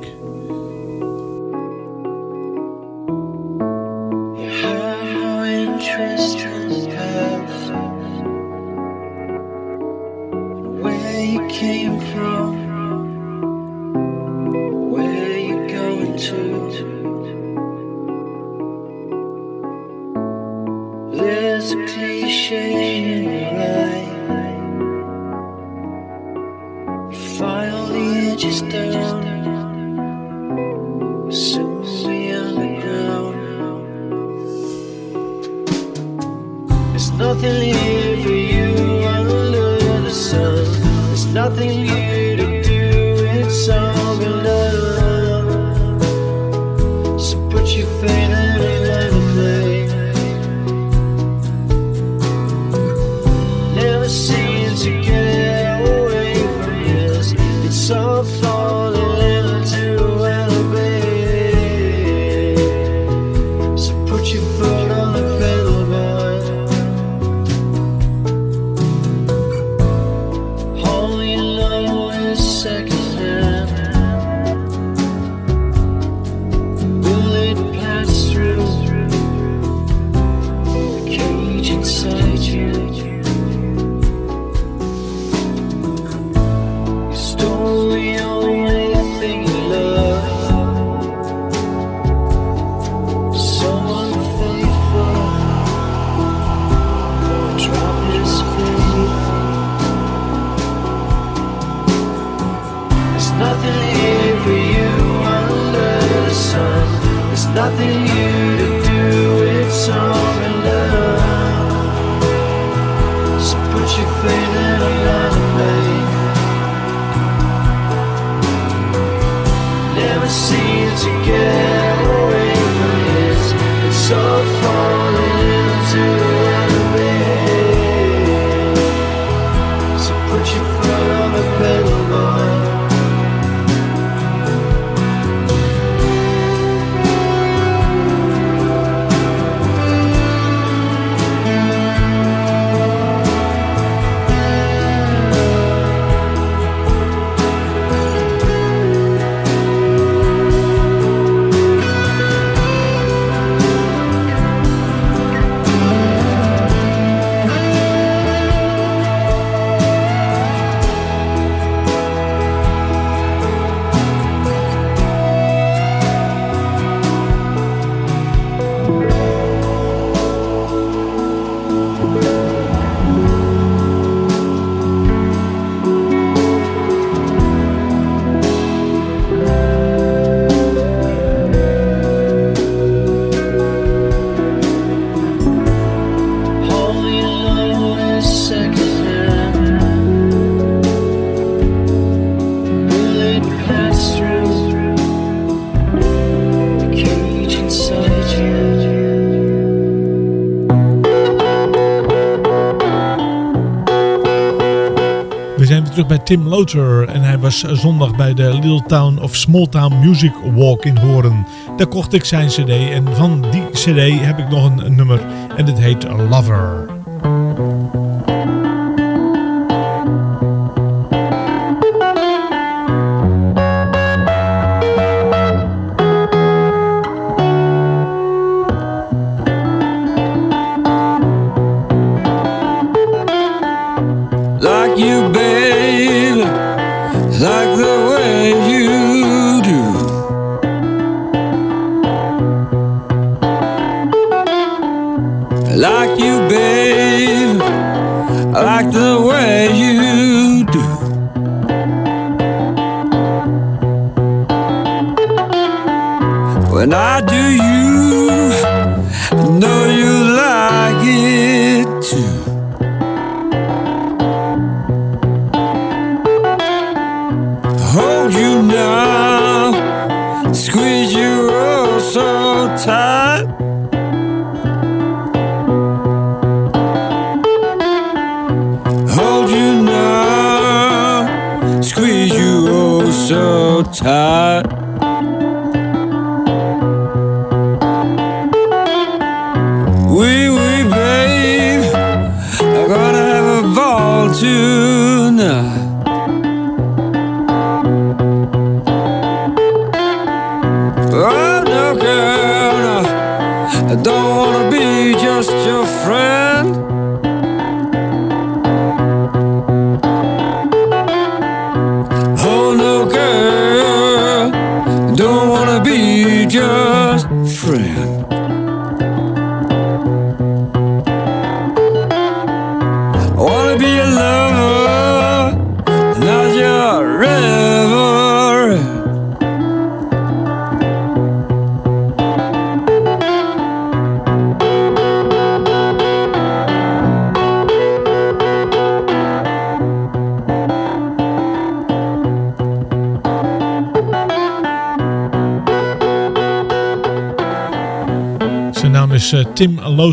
Tim Loter en hij was zondag bij de Little Town of Small Town Music Walk in Horen. Daar kocht ik zijn cd en van die cd heb ik nog een nummer en het heet Lover.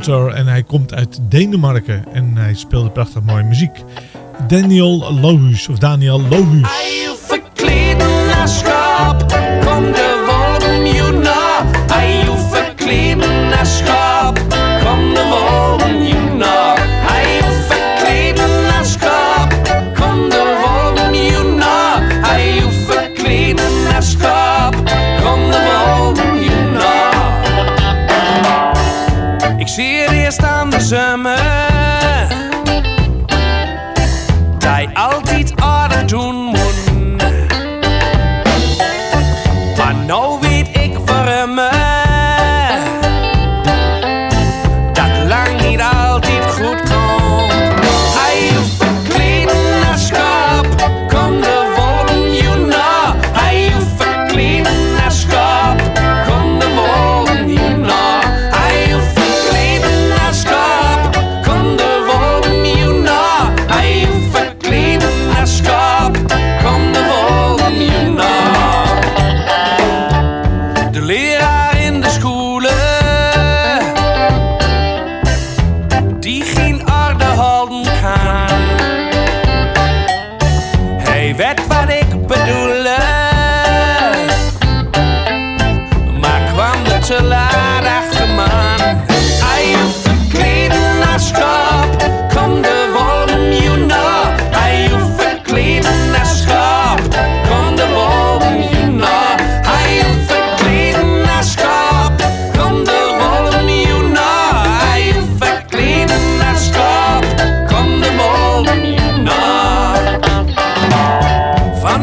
En hij komt uit Denemarken en hij speelde prachtig mooie muziek. Daniel Lohus of Daniel Lohuus.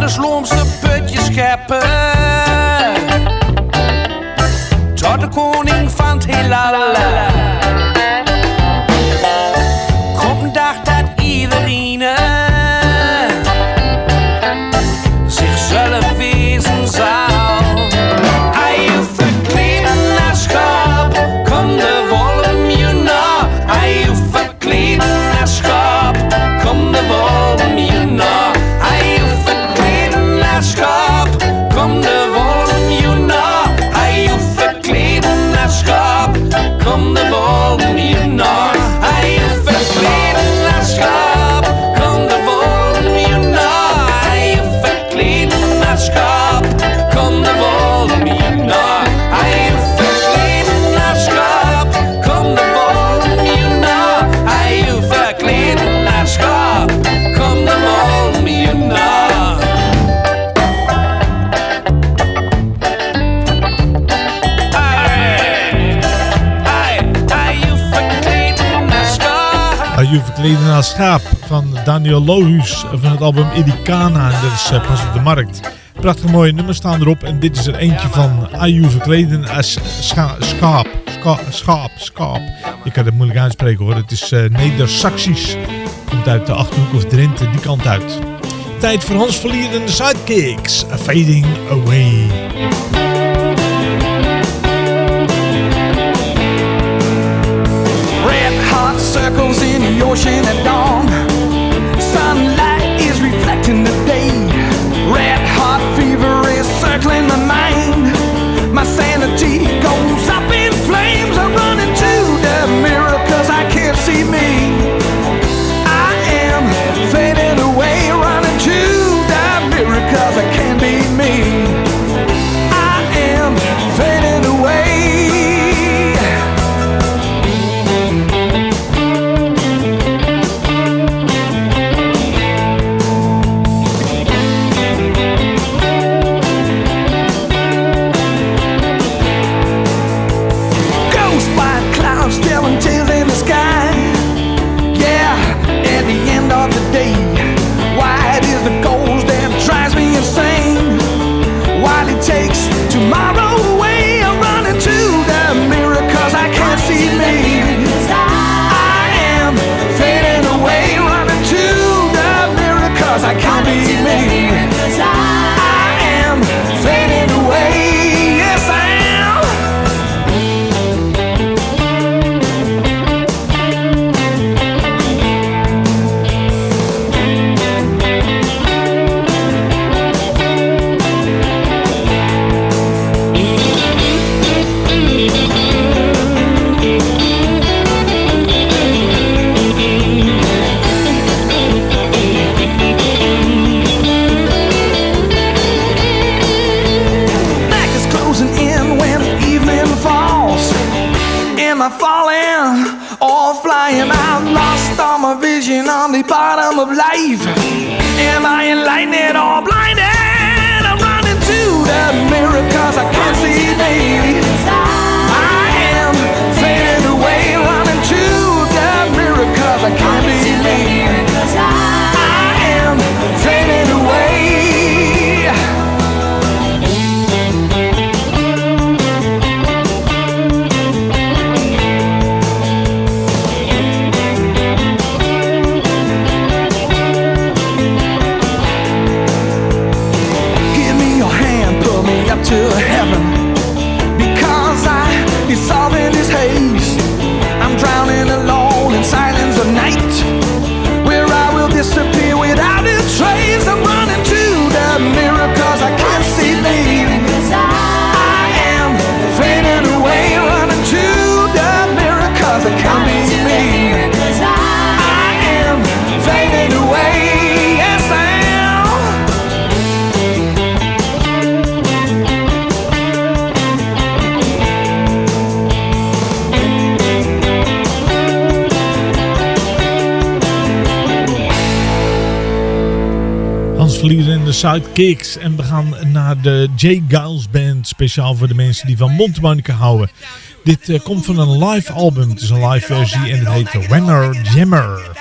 de slomste putjes scheppen. Tot de koning van het heelal. Schaap van Daniel Lohuus van het album Idikana. Dat is eh, pas op de markt. Prachtig mooie nummers staan erop. En dit is er eentje van Ayu verkleden als schaap. Scha schaap, schaap. Ik kan het moeilijk uitspreken hoor. Het is eh, Neder-Saxisch. Komt uit de Achterhoek of Drenthe, die kant uit. Tijd voor Hans Verlier en de Sidekicks. Fading Away. circles in the ocean at dawn. Sunlight is reflecting the day. Red hot fever is circling my mind. My sanity goes up. Sidekicks. En we gaan naar de J. Giles Band. Speciaal voor de mensen die van Montemonica houden. Dit eh, komt van een live album. Het is een live versie en het heet Wenner Jammer.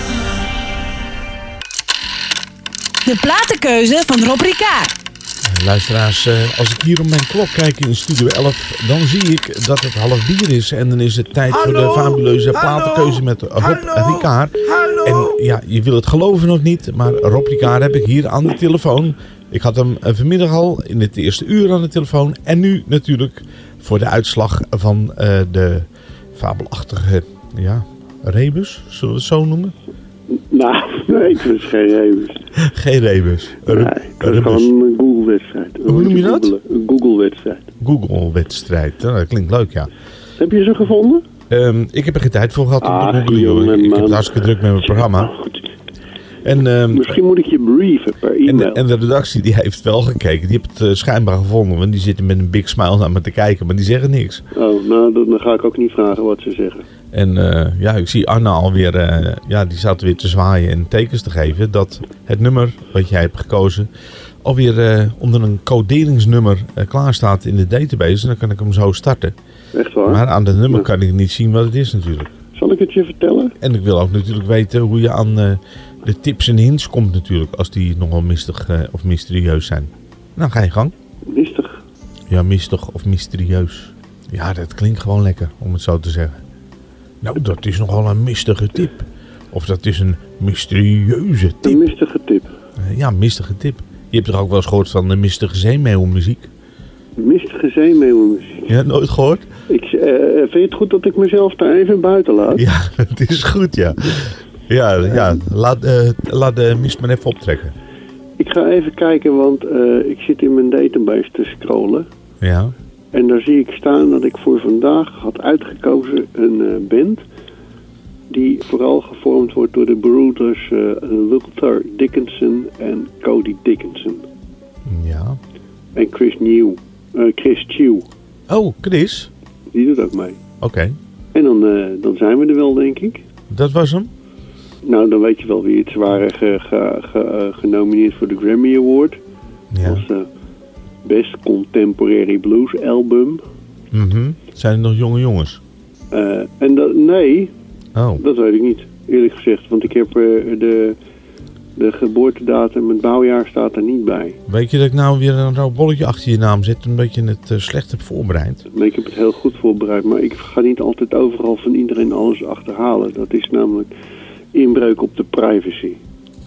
De platenkeuze van Rob Ricard. Luisteraars, eh, als ik hier op mijn klok kijk in Studio 11, dan zie ik dat het half bier is. En dan is het tijd voor de fabuleuze platenkeuze met Rob Ricard. En ja, je wil het geloven of niet, maar Rob Ricard heb ik hier aan de telefoon. Ik had hem eh, vanmiddag al in het eerste uur aan de telefoon. En nu natuurlijk voor de uitslag van eh, de fabelachtige ja, Rebus, zullen we het zo noemen? Nou, nee, het is geen rebus. Geen rebus. Nee, het is gewoon een Google-wedstrijd. Hoe noem je dat? Een Google-wedstrijd. Google-wedstrijd. Nou, dat klinkt leuk, ja. Heb je ze gevonden? Ehm, ik heb er geen tijd voor gehad om te Ah, googlen, Ik heb het hartstikke druk met mijn programma. En, ehm, Misschien moet ik je brieven per en, e-mail. de, en de redactie die heeft wel gekeken. Die heeft het eh, schijnbaar gevonden. Want die zitten met een big smile naar me te kijken. Maar die zeggen niks. Oh, nou, dan ga ik ook niet vragen wat ze zeggen. En eh, ja, ik zie Anna alweer, eh ja, die staat weer te zwaaien en tekens te geven dat het nummer wat jij hebt gekozen alweer eh, onder een coderingsnummer klaar staat in de database. En dan kan ik hem zo starten. Echt waar? Maar aan dat nummer kan ik niet zien wat het is natuurlijk. Zal ik het je vertellen? En ik wil ook natuurlijk weten hoe je aan de tips en hints komt natuurlijk, als die nogal mistig of mysterieus zijn. Nou, ga je gang. Mistig? Ja, mistig of mysterieus. Ja, dat klinkt gewoon lekker, om het zo te zeggen. Nou, dat is nogal een mistige tip. Of dat is een mysterieuze tip. Een mistige tip. Eh, ja, mistige tip. Je hebt toch ook wel eens gehoord van de mistige zeemeeuwmuziek? Mistige zeemeeuwenmuziek. Ja, nooit gehoord? Ik, eh, vind je het goed dat ik mezelf daar even buiten laat? Ja, het is goed, ja. Ja, ja laat, eh, laat de mist maar even optrekken. Ik ga even kijken, want ik zit in mijn database te scrollen. Ja. En daar zie ik staan dat ik voor vandaag had uitgekozen een eh, band... die vooral gevormd wordt door de broeders eh Luther Dickinson en Cody Dickinson. Ja. En Chris New, eh, Chris Chew. Oh, Chris? Die doet ook mee. Oké. En dan, dan zijn we er wel, denk ik. Dat was hem? Nou, dan weet je wel wie het. Ze waren ge- ge- ge- genomineerd voor de Grammy Award. Ja. Als Best Contemporary Blues Album. Mhm. Zijn er nog jonge jongens? Eh, en dat, nee, Oh. dat weet ik niet, eerlijk gezegd. Want ik heb eh, de, de geboortedatum, het bouwjaar staat er niet bij. Weet je dat ik nou weer een rood bolletje achter je naam zet, omdat je het eh, slecht hebt voorbereid? Nee, ik heb het heel goed voorbereid, maar ik ga niet altijd overal van iedereen alles achterhalen. Dat is namelijk inbreuk op de privacy.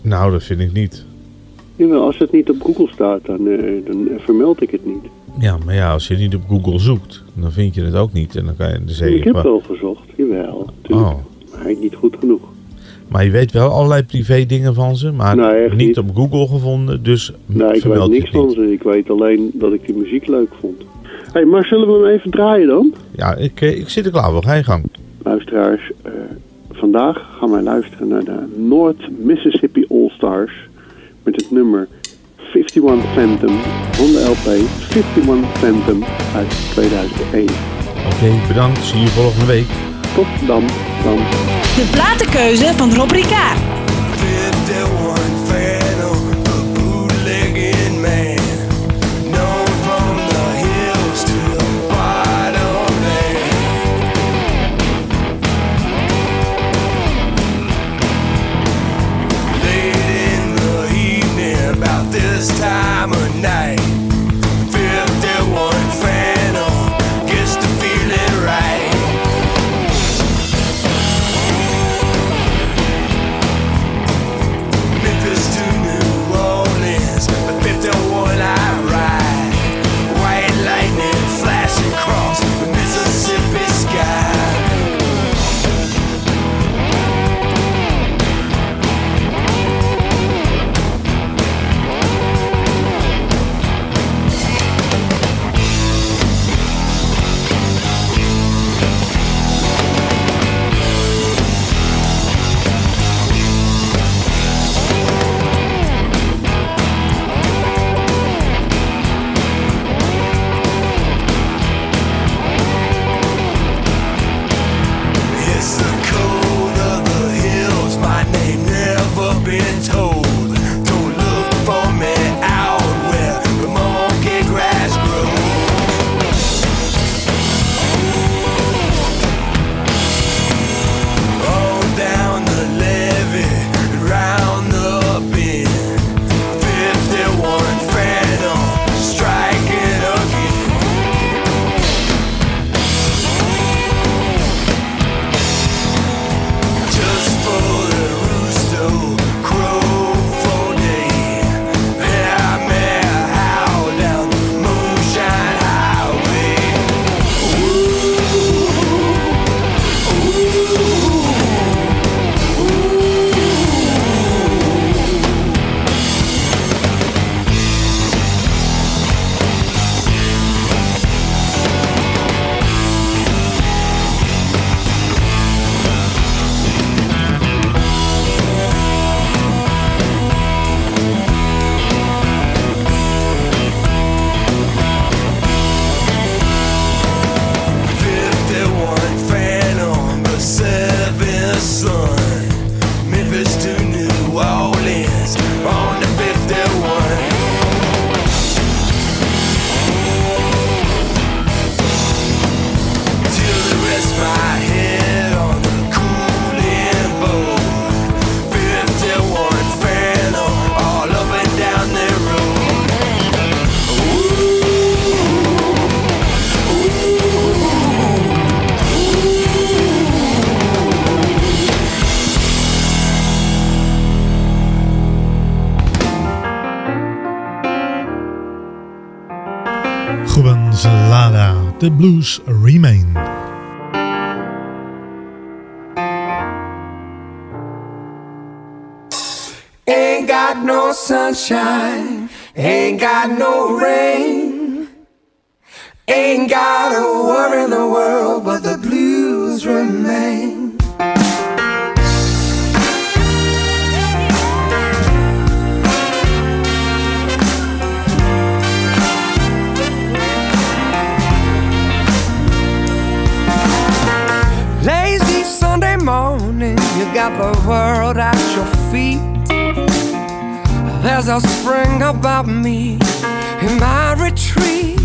Nou, dat vind ik niet. Jawel, als het niet op Google staat, dan, eh, dan vermeld ik het niet. Ja, maar ja, als je niet op Google zoekt, dan vind je het ook niet. En dan kan je dan zeg je ik heb wel gezocht, jawel. Tuurlijk. Oh. Maar niet goed genoeg. Maar je weet wel allerlei privé dingen van ze, maar Nee, niet, niet. op Google gevonden, dus Nee, ik weet niks van ze. Ik weet alleen dat ik die muziek leuk vond. Hé, hey, maar zullen we hem even draaien dan? Ja, ik, eh, ik zit er klaar voor. Ga je gang. Luisteraars, eh, vandaag gaan wij luisteren naar de North Mississippi All Stars met het nummer 51 Phantom van de LP 51 Phantom uit 2001. Oké, bedankt. Zie je volgende week. Tot dan. dan. De platenkeuze van Rob Ricard. The Blues Remain. Ain't got no sunshine, ain't got no rain. Ain't got a worry in the world, but the blues remain. Got the world at your feet. There's a spring about me in my retreat.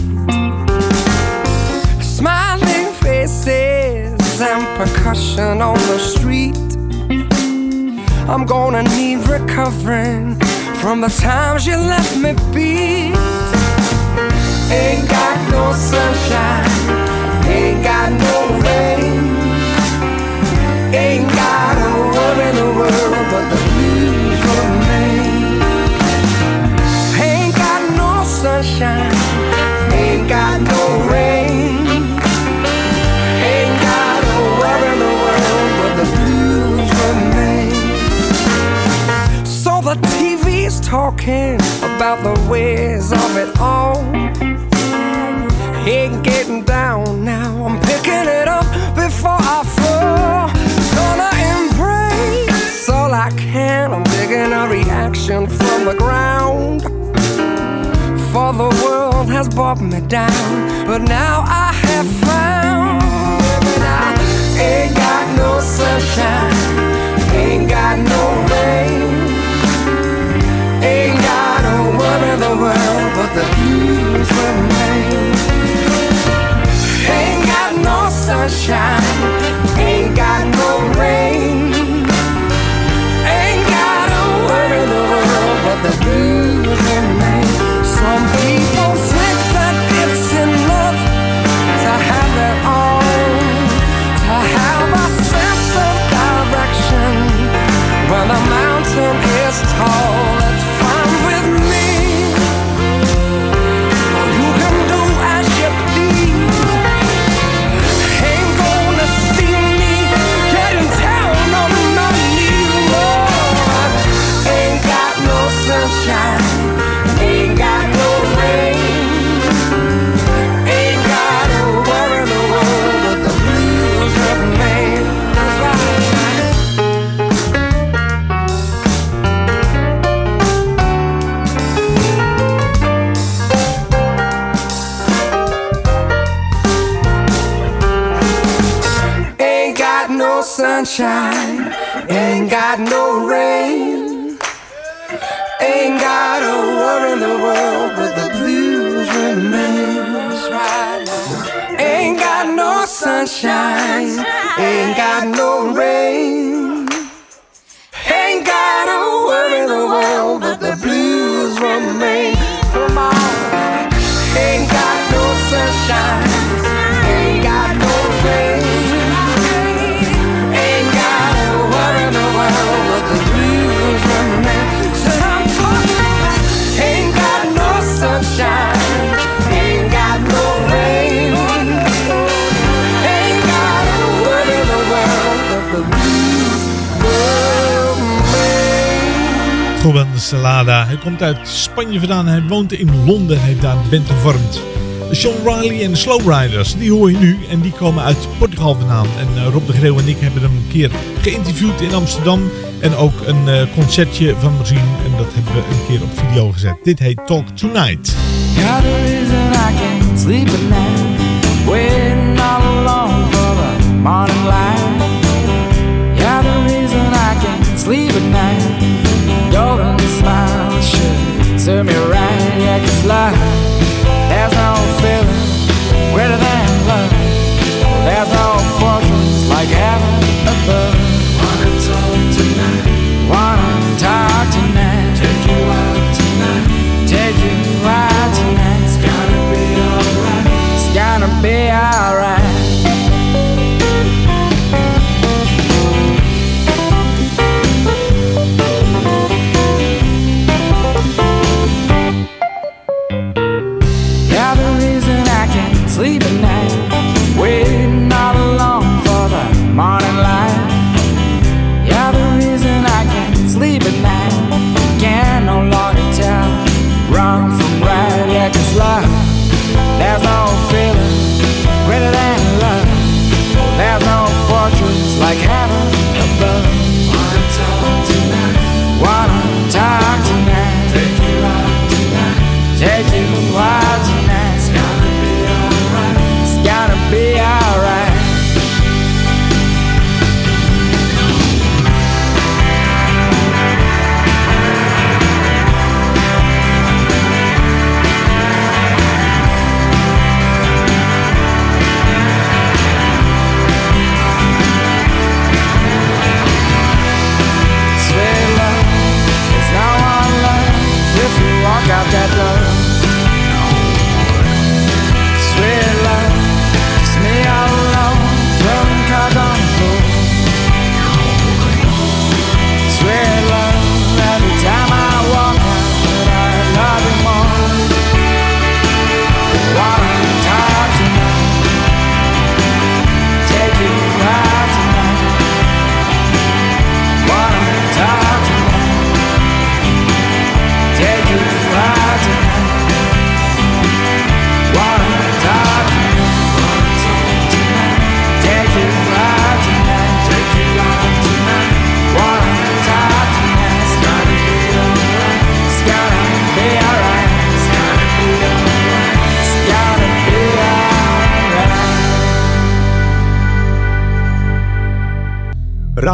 Smiling faces and percussion on the street. I'm gonna need recovering from the times you left me beat. Ain't got no sunshine, ain't got no rain. Ain't got a worry in the world, but the blues remain. Ain't got no sunshine, ain't got no rain. Ain't got a worry in the world, but the blues remain. So the TV's talking about the ways of it all. Ain't getting down now, I'm picking it up before I can. I'm digging a reaction from the ground. For the world has brought me down, but now I have found that I ain't got no sunshine, ain't got no rain, ain't got a worry in the world, but the blues remain. Ain't got no sunshine, sunshine, ain't got no rain. Hij komt uit Spanje vandaan. Hij woont in Londen. Heeft daar een band gevormd. Sean Riley en de Slow Riders, die hoor je nu. En die komen uit Portugal vandaan. En eh, Rob de Greeuw en ik hebben hem een keer geïnterviewd in Amsterdam. En ook een eh, concertje van hem gezien. En dat hebben we een keer op video gezet. Dit heet Talk Tonight. Sleep at night. serve me right, yeah, I can.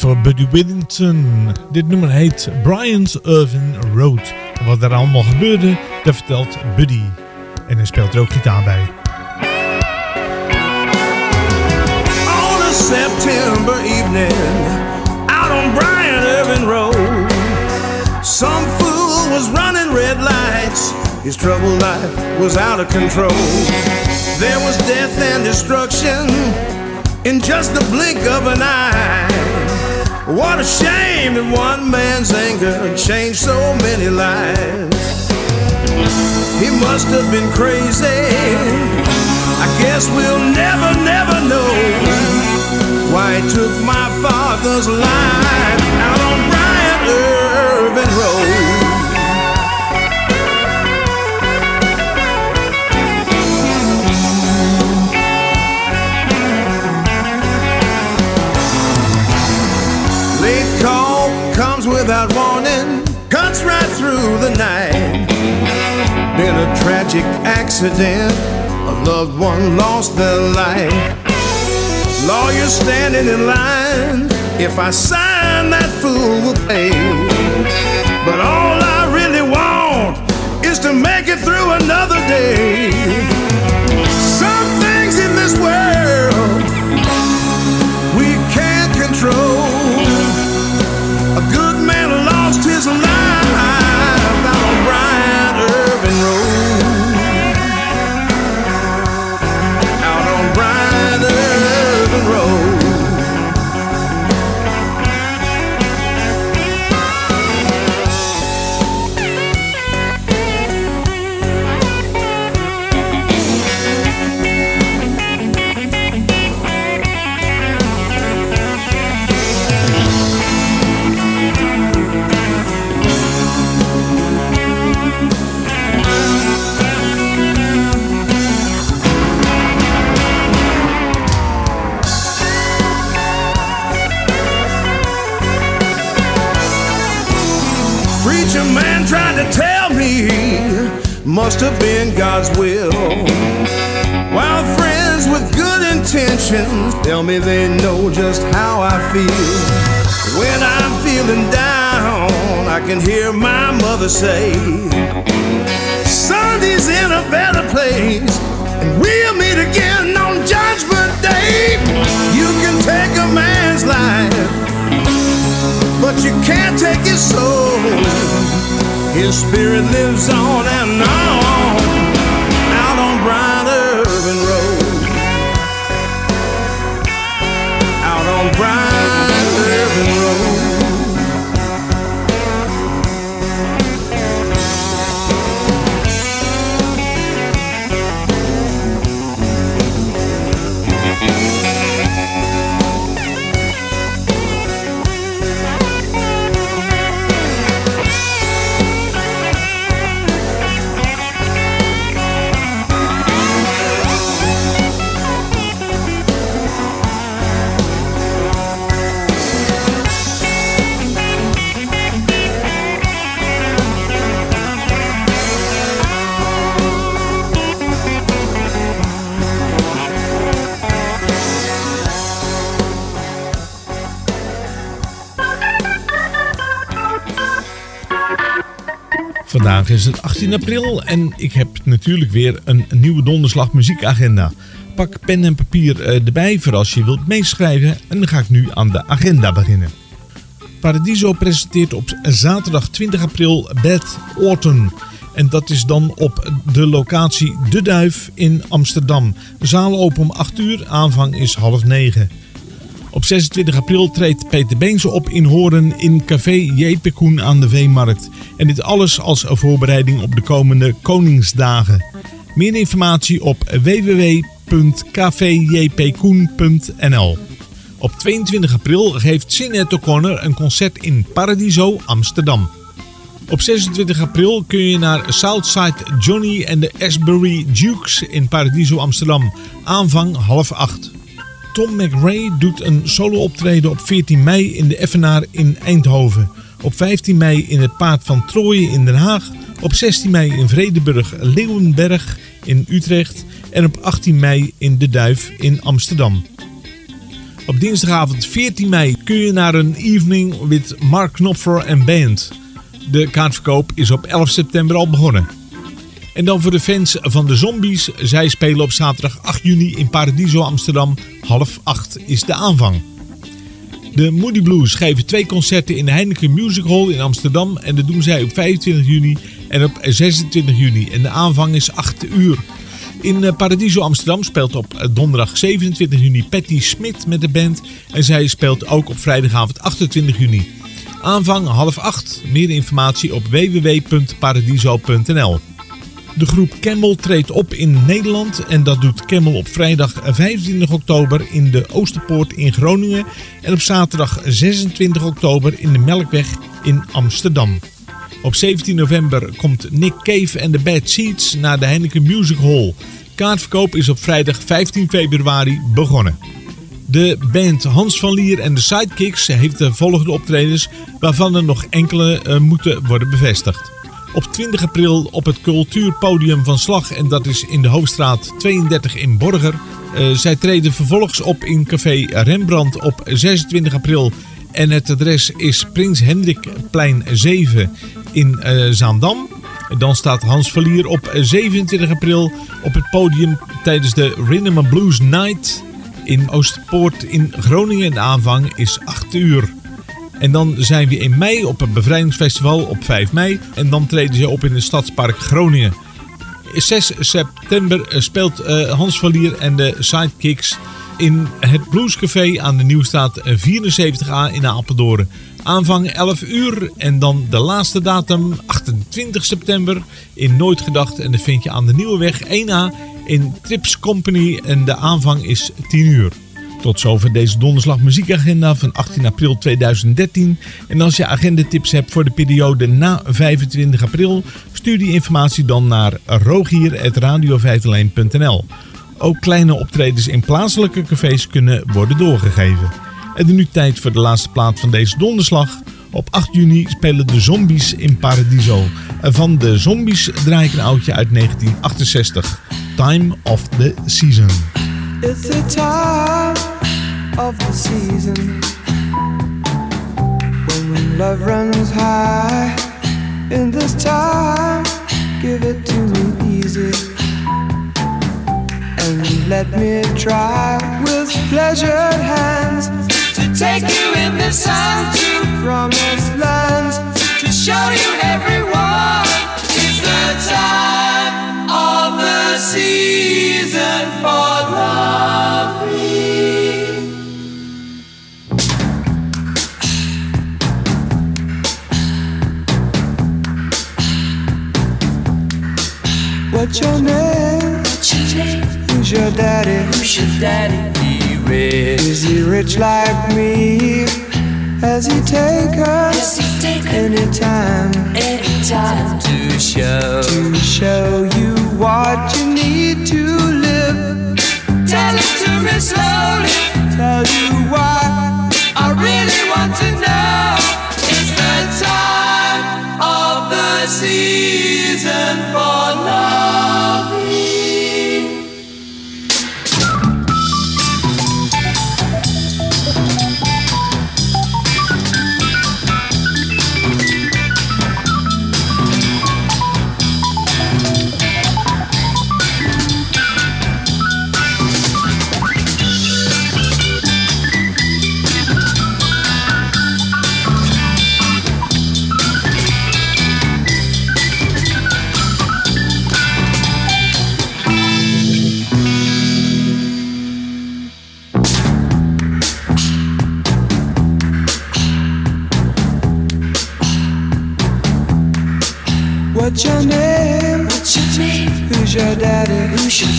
Voor Buddy Whittington. Dit nummer heet Brian's Irvin Road. En wat er allemaal gebeurde, dat vertelt Buddy. En hij speelt er ook gitaar bij. On a September evening, out on Brian Irvin Road, some fool was running red lights. His troubled life was out of control. There was death and destruction in just the blink of an eye. What a shame that one man's anger changed so many lives. He must have been crazy. I guess we'll never, never know why he took my father's life out on Brian Irvin Road. Through the night. Been a tragic accident, a loved one lost their life. Lawyers standing in line, if I sign, that fool will pay. But all I really want is to make it through another day. Some things in this world must have been God's will. While friends with good intentions tell me they know just how I feel. When I'm feeling down, I can hear my mother say, Sunday's in a better place, and we'll meet again on Judgment Day. You can take a man's life but you can't take his soul. His spirit lives on and on Vandaag is het 18 april en ik heb natuurlijk weer een nieuwe donderslag muziekagenda. Pak pen en papier eh, erbij voor als je wilt meeschrijven en dan ga ik nu aan de agenda beginnen. Paradiso presenteert op zaterdag 20 april Beth Orton. En dat is dan op de locatie De Duif in Amsterdam. De zaal open om 8 uur, aanvang is half 9. Op 26 april treedt Peter Beense op in Horen in Café J. Koen aan de Veemarkt. En dit alles als voorbereiding op de komende Koningsdagen. Meer informatie op www.caféjpkoen.nl Op 22 april geeft Sinead O'Connor een concert in Paradiso, Amsterdam. Op 26 april kun je naar Southside Johnny en de Asbury Dukes in Paradiso, Amsterdam. Aanvang half acht. Tom McRae doet een solo-optreden op 14 mei in de Effenaar in Eindhoven. Op 15 mei in het Paard van Trooien in Den Haag. Op 16 mei in Vredeburg Leeuwenberg in Utrecht. En op 18 mei in De Duif in Amsterdam. Op dinsdagavond 14 mei kun je naar een evening with Mark Knopfler en Band. De kaartverkoop is op 11 september al begonnen. En dan voor de fans van de Zombies. Zij spelen op zaterdag 8 juni in Paradiso Amsterdam. Half 8 is de aanvang. De Moody Blues geven twee concerten in de Heineken Music Hall in Amsterdam. En dat doen zij op 25 juni en op 26 juni. En de aanvang is 8 uur. In eh, Paradiso Amsterdam speelt op eh, donderdag 27 juni Patty Smit met de band. En zij speelt ook op vrijdagavond 28 juni. Aanvang half 8. Meer informatie op www.paradiso.nl. De groep Camel treedt op in Nederland en dat doet Camel op vrijdag 25 oktober in de Oosterpoort in Groningen en op zaterdag 26 oktober in de Melkweg in Amsterdam. Op 17 november komt Nick Cave en de Bad Seeds naar de Heineken Music Hall. Kaartverkoop is op vrijdag 15 februari begonnen. De band Hans van Lier en de Sidekicks heeft de volgende optredens waarvan er nog enkele uh, moeten worden bevestigd. Op 20 april op het cultuurpodium van Slag en dat is in de Hoofdstraat 32 in Borger. Uh, zij treden vervolgens op in café Rembrandt op 26 april en het adres is Prins Hendrikplein 7 in uh, Zaandam. Dan staat Hans Verlier op 27 april op het podium tijdens de Rhythm Blues Night in Oosterpoort in Groningen. De aanvang is 8 uur. En dan zijn we in mei op het bevrijdingsfestival op 5 mei. En dan treden ze op in het Stadspark Groningen. 6 september speelt uh, Hans Verlier en de Sidekicks in het Bluescafé aan de Nieuwstraat 74A in Apeldoorn. Aanvang 11 uur en dan de laatste datum 28 september in Nooit Gedacht. En dat vind je aan de Nieuwe Weg 1A in Trips Company en de aanvang is 10 uur. Tot zover deze donderslag muziekagenda van 18 april 2013. En als je agendatips hebt voor de periode na 25 april, stuur die informatie dan naar rogier.radio501.nl. Ook kleine optredens in plaatselijke cafés kunnen worden doorgegeven. En nu tijd voor de laatste plaat van deze donderslag. Op 8 juni spelen de Zombies in Paradiso. Van de Zombies draai ik een oudje uit 1968. Time of the Season. It's the time of the season when love runs high. In this time, give it to me easy and let me try with pleasured hands to take you in the sun to promised lands to show you everyone. It's the time of the season What's your name? Who's your daddy? Who's your daddy? He rich. Is he rich like me? Has he take us he take anytime? Anytime to show To show you what you need to live. Tell it to me slowly. Tell you why I really want to know. Season for loving.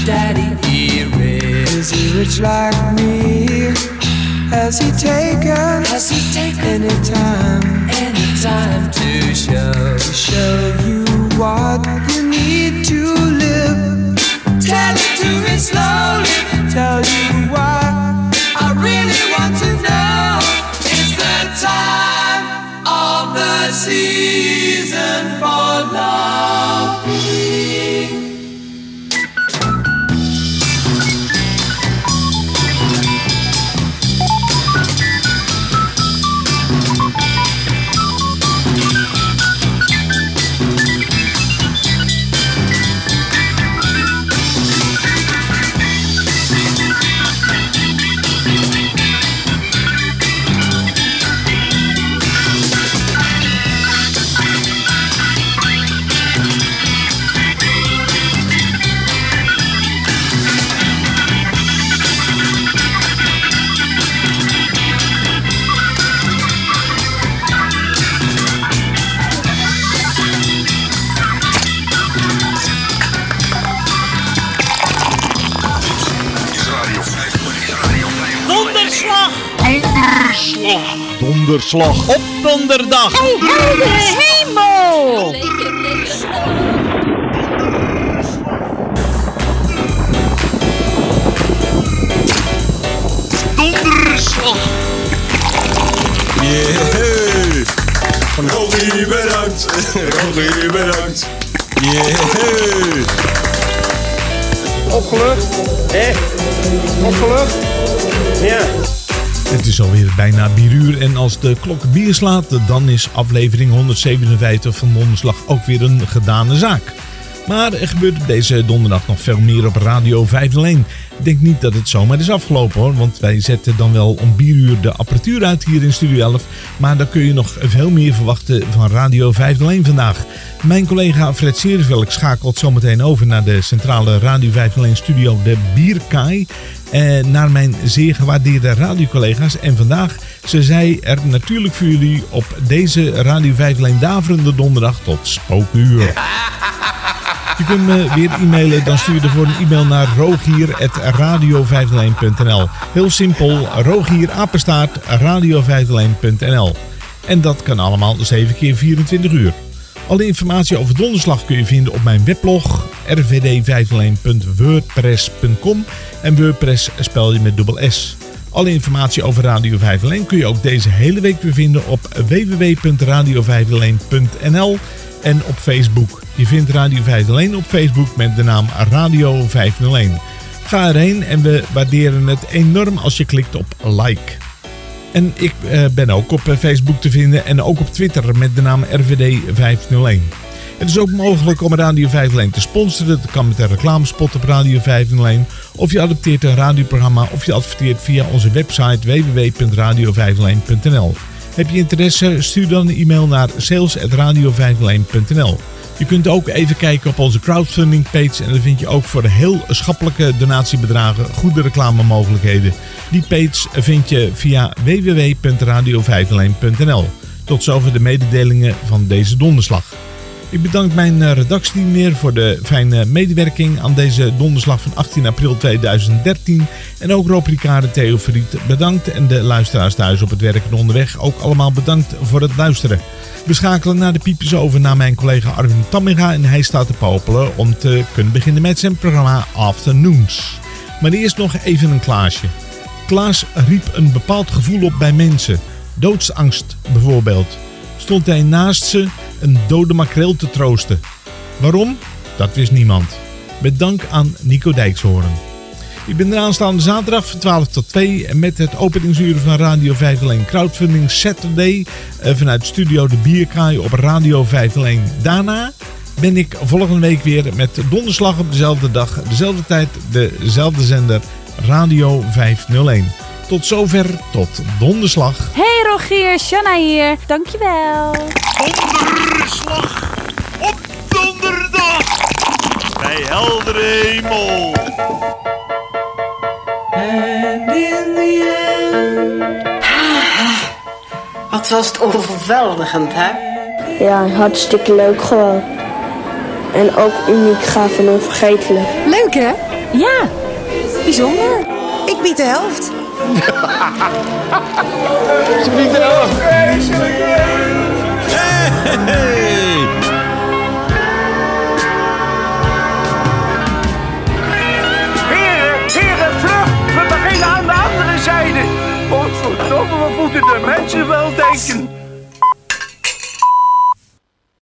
Daddy? He rich. Is he rich like me? Has he taken? Has he taken any time? Any time to show? To show you what you need to live. Tell it to me slowly. Tell you why. Donderslag! Op donderdag! Hey, heldere hemel! Donderslag! Yeah! Rogie, bedankt! Rogie, bedankt! Yeah! Opgelucht? Echt? Opgelucht? Ja. Het is alweer bijna 4 uur en als de klok bier slaat, dan is aflevering 157 van Donderslag ook weer een gedane zaak. Maar er gebeurt deze donderdag nog veel meer op Radio 501. Ik denk niet dat het zomaar is afgelopen hoor, want wij zetten dan wel om 4 uur de apparatuur uit hier in Studio 11. Maar dan kun je nog veel meer verwachten van Radio 501 vandaag. Mijn collega Fred Serenvelk schakelt zometeen over naar de centrale Radio 501 studio de Bierkaai. Eh, naar mijn zeer gewaardeerde radiocollega's. En vandaag ze zij er natuurlijk voor jullie op deze Radio 501 daverende donderdag tot spookuur. Je kunt me weer e-mailen, dan stuur je ervoor een e-mail naar rogier.radio501.nl Heel simpel, rogier apenstaart radio501.nl En dat kan allemaal 7 keer 24 uur. Alle informatie over donderslag kun je vinden op mijn weblog rvd501.wordpress.com en WordPress spel je met dubbel S. Alle informatie over Radio 501 kun je ook deze hele week weer vinden op www.radio501.nl en op Facebook. Je vindt Radio 501 op Facebook met de naam Radio 501. Ga erheen en we waarderen het enorm als je klikt op like. En ik eh, ben ook op eh, Facebook te vinden en ook op Twitter met de naam RVD 501. Het is ook mogelijk om Radio 501 te sponsoren. Dat kan met een reclamespot op Radio 501. Of je adopteert een radioprogramma of je adverteert via onze website www.radio501.nl. Heb je interesse? Stuur dan een e-mail naar sales.radio501.nl. Je kunt ook even kijken op onze crowdfunding page en dan vind je ook voor heel schappelijke donatiebedragen goede reclamemogelijkheden. Die page vind je via www.radio501.nl. Tot zover de mededelingen van deze donderslag. Ik bedank mijn eh, redactieteam weer voor de fijne medewerking aan deze donderslag van 18 april 2013. En ook en Theo Verriet bedankt. En de luisteraars thuis op het werk en onderweg ook allemaal bedankt voor het luisteren. We schakelen naar de piepjes over naar mijn collega Arwin Tamminga en hij staat te popelen om te kunnen beginnen met zijn programma Afternoons. Maar eerst nog even een Klaasje. Klaas riep een bepaald gevoel op bij mensen. Doodsangst bijvoorbeeld. Stond hij naast ze een dode makreel te troosten. Waarom? Dat wist niemand. Met dank aan Nico Dijkshoorn. Ik ben er aanstaande zaterdag van 12 tot 2 met het openingsuur van Radio 501 Crowdfunding Saturday eh, vanuit studio De Bierkaai op Radio 501. Daarna ben ik volgende week weer met donderslag op dezelfde dag, dezelfde tijd, dezelfde zender Radio 501. Tot zover, tot donderslag. Hey Rogier, Shanna hier. Dankjewel. Donderslag op donderdag bij heldere hemel. And in the end. Wat was het overweldigend, hè? Ja, hartstikke leuk gewoon. En ook uniek, gaaf en onvergetelijk. Leuk hè? Ja, bijzonder. Ik bied de helft. Ze biedt de helft. Heren, heren, vlug! We beginnen aan de andere zijde. Godverdomme, wat moeten de mensen wel denken?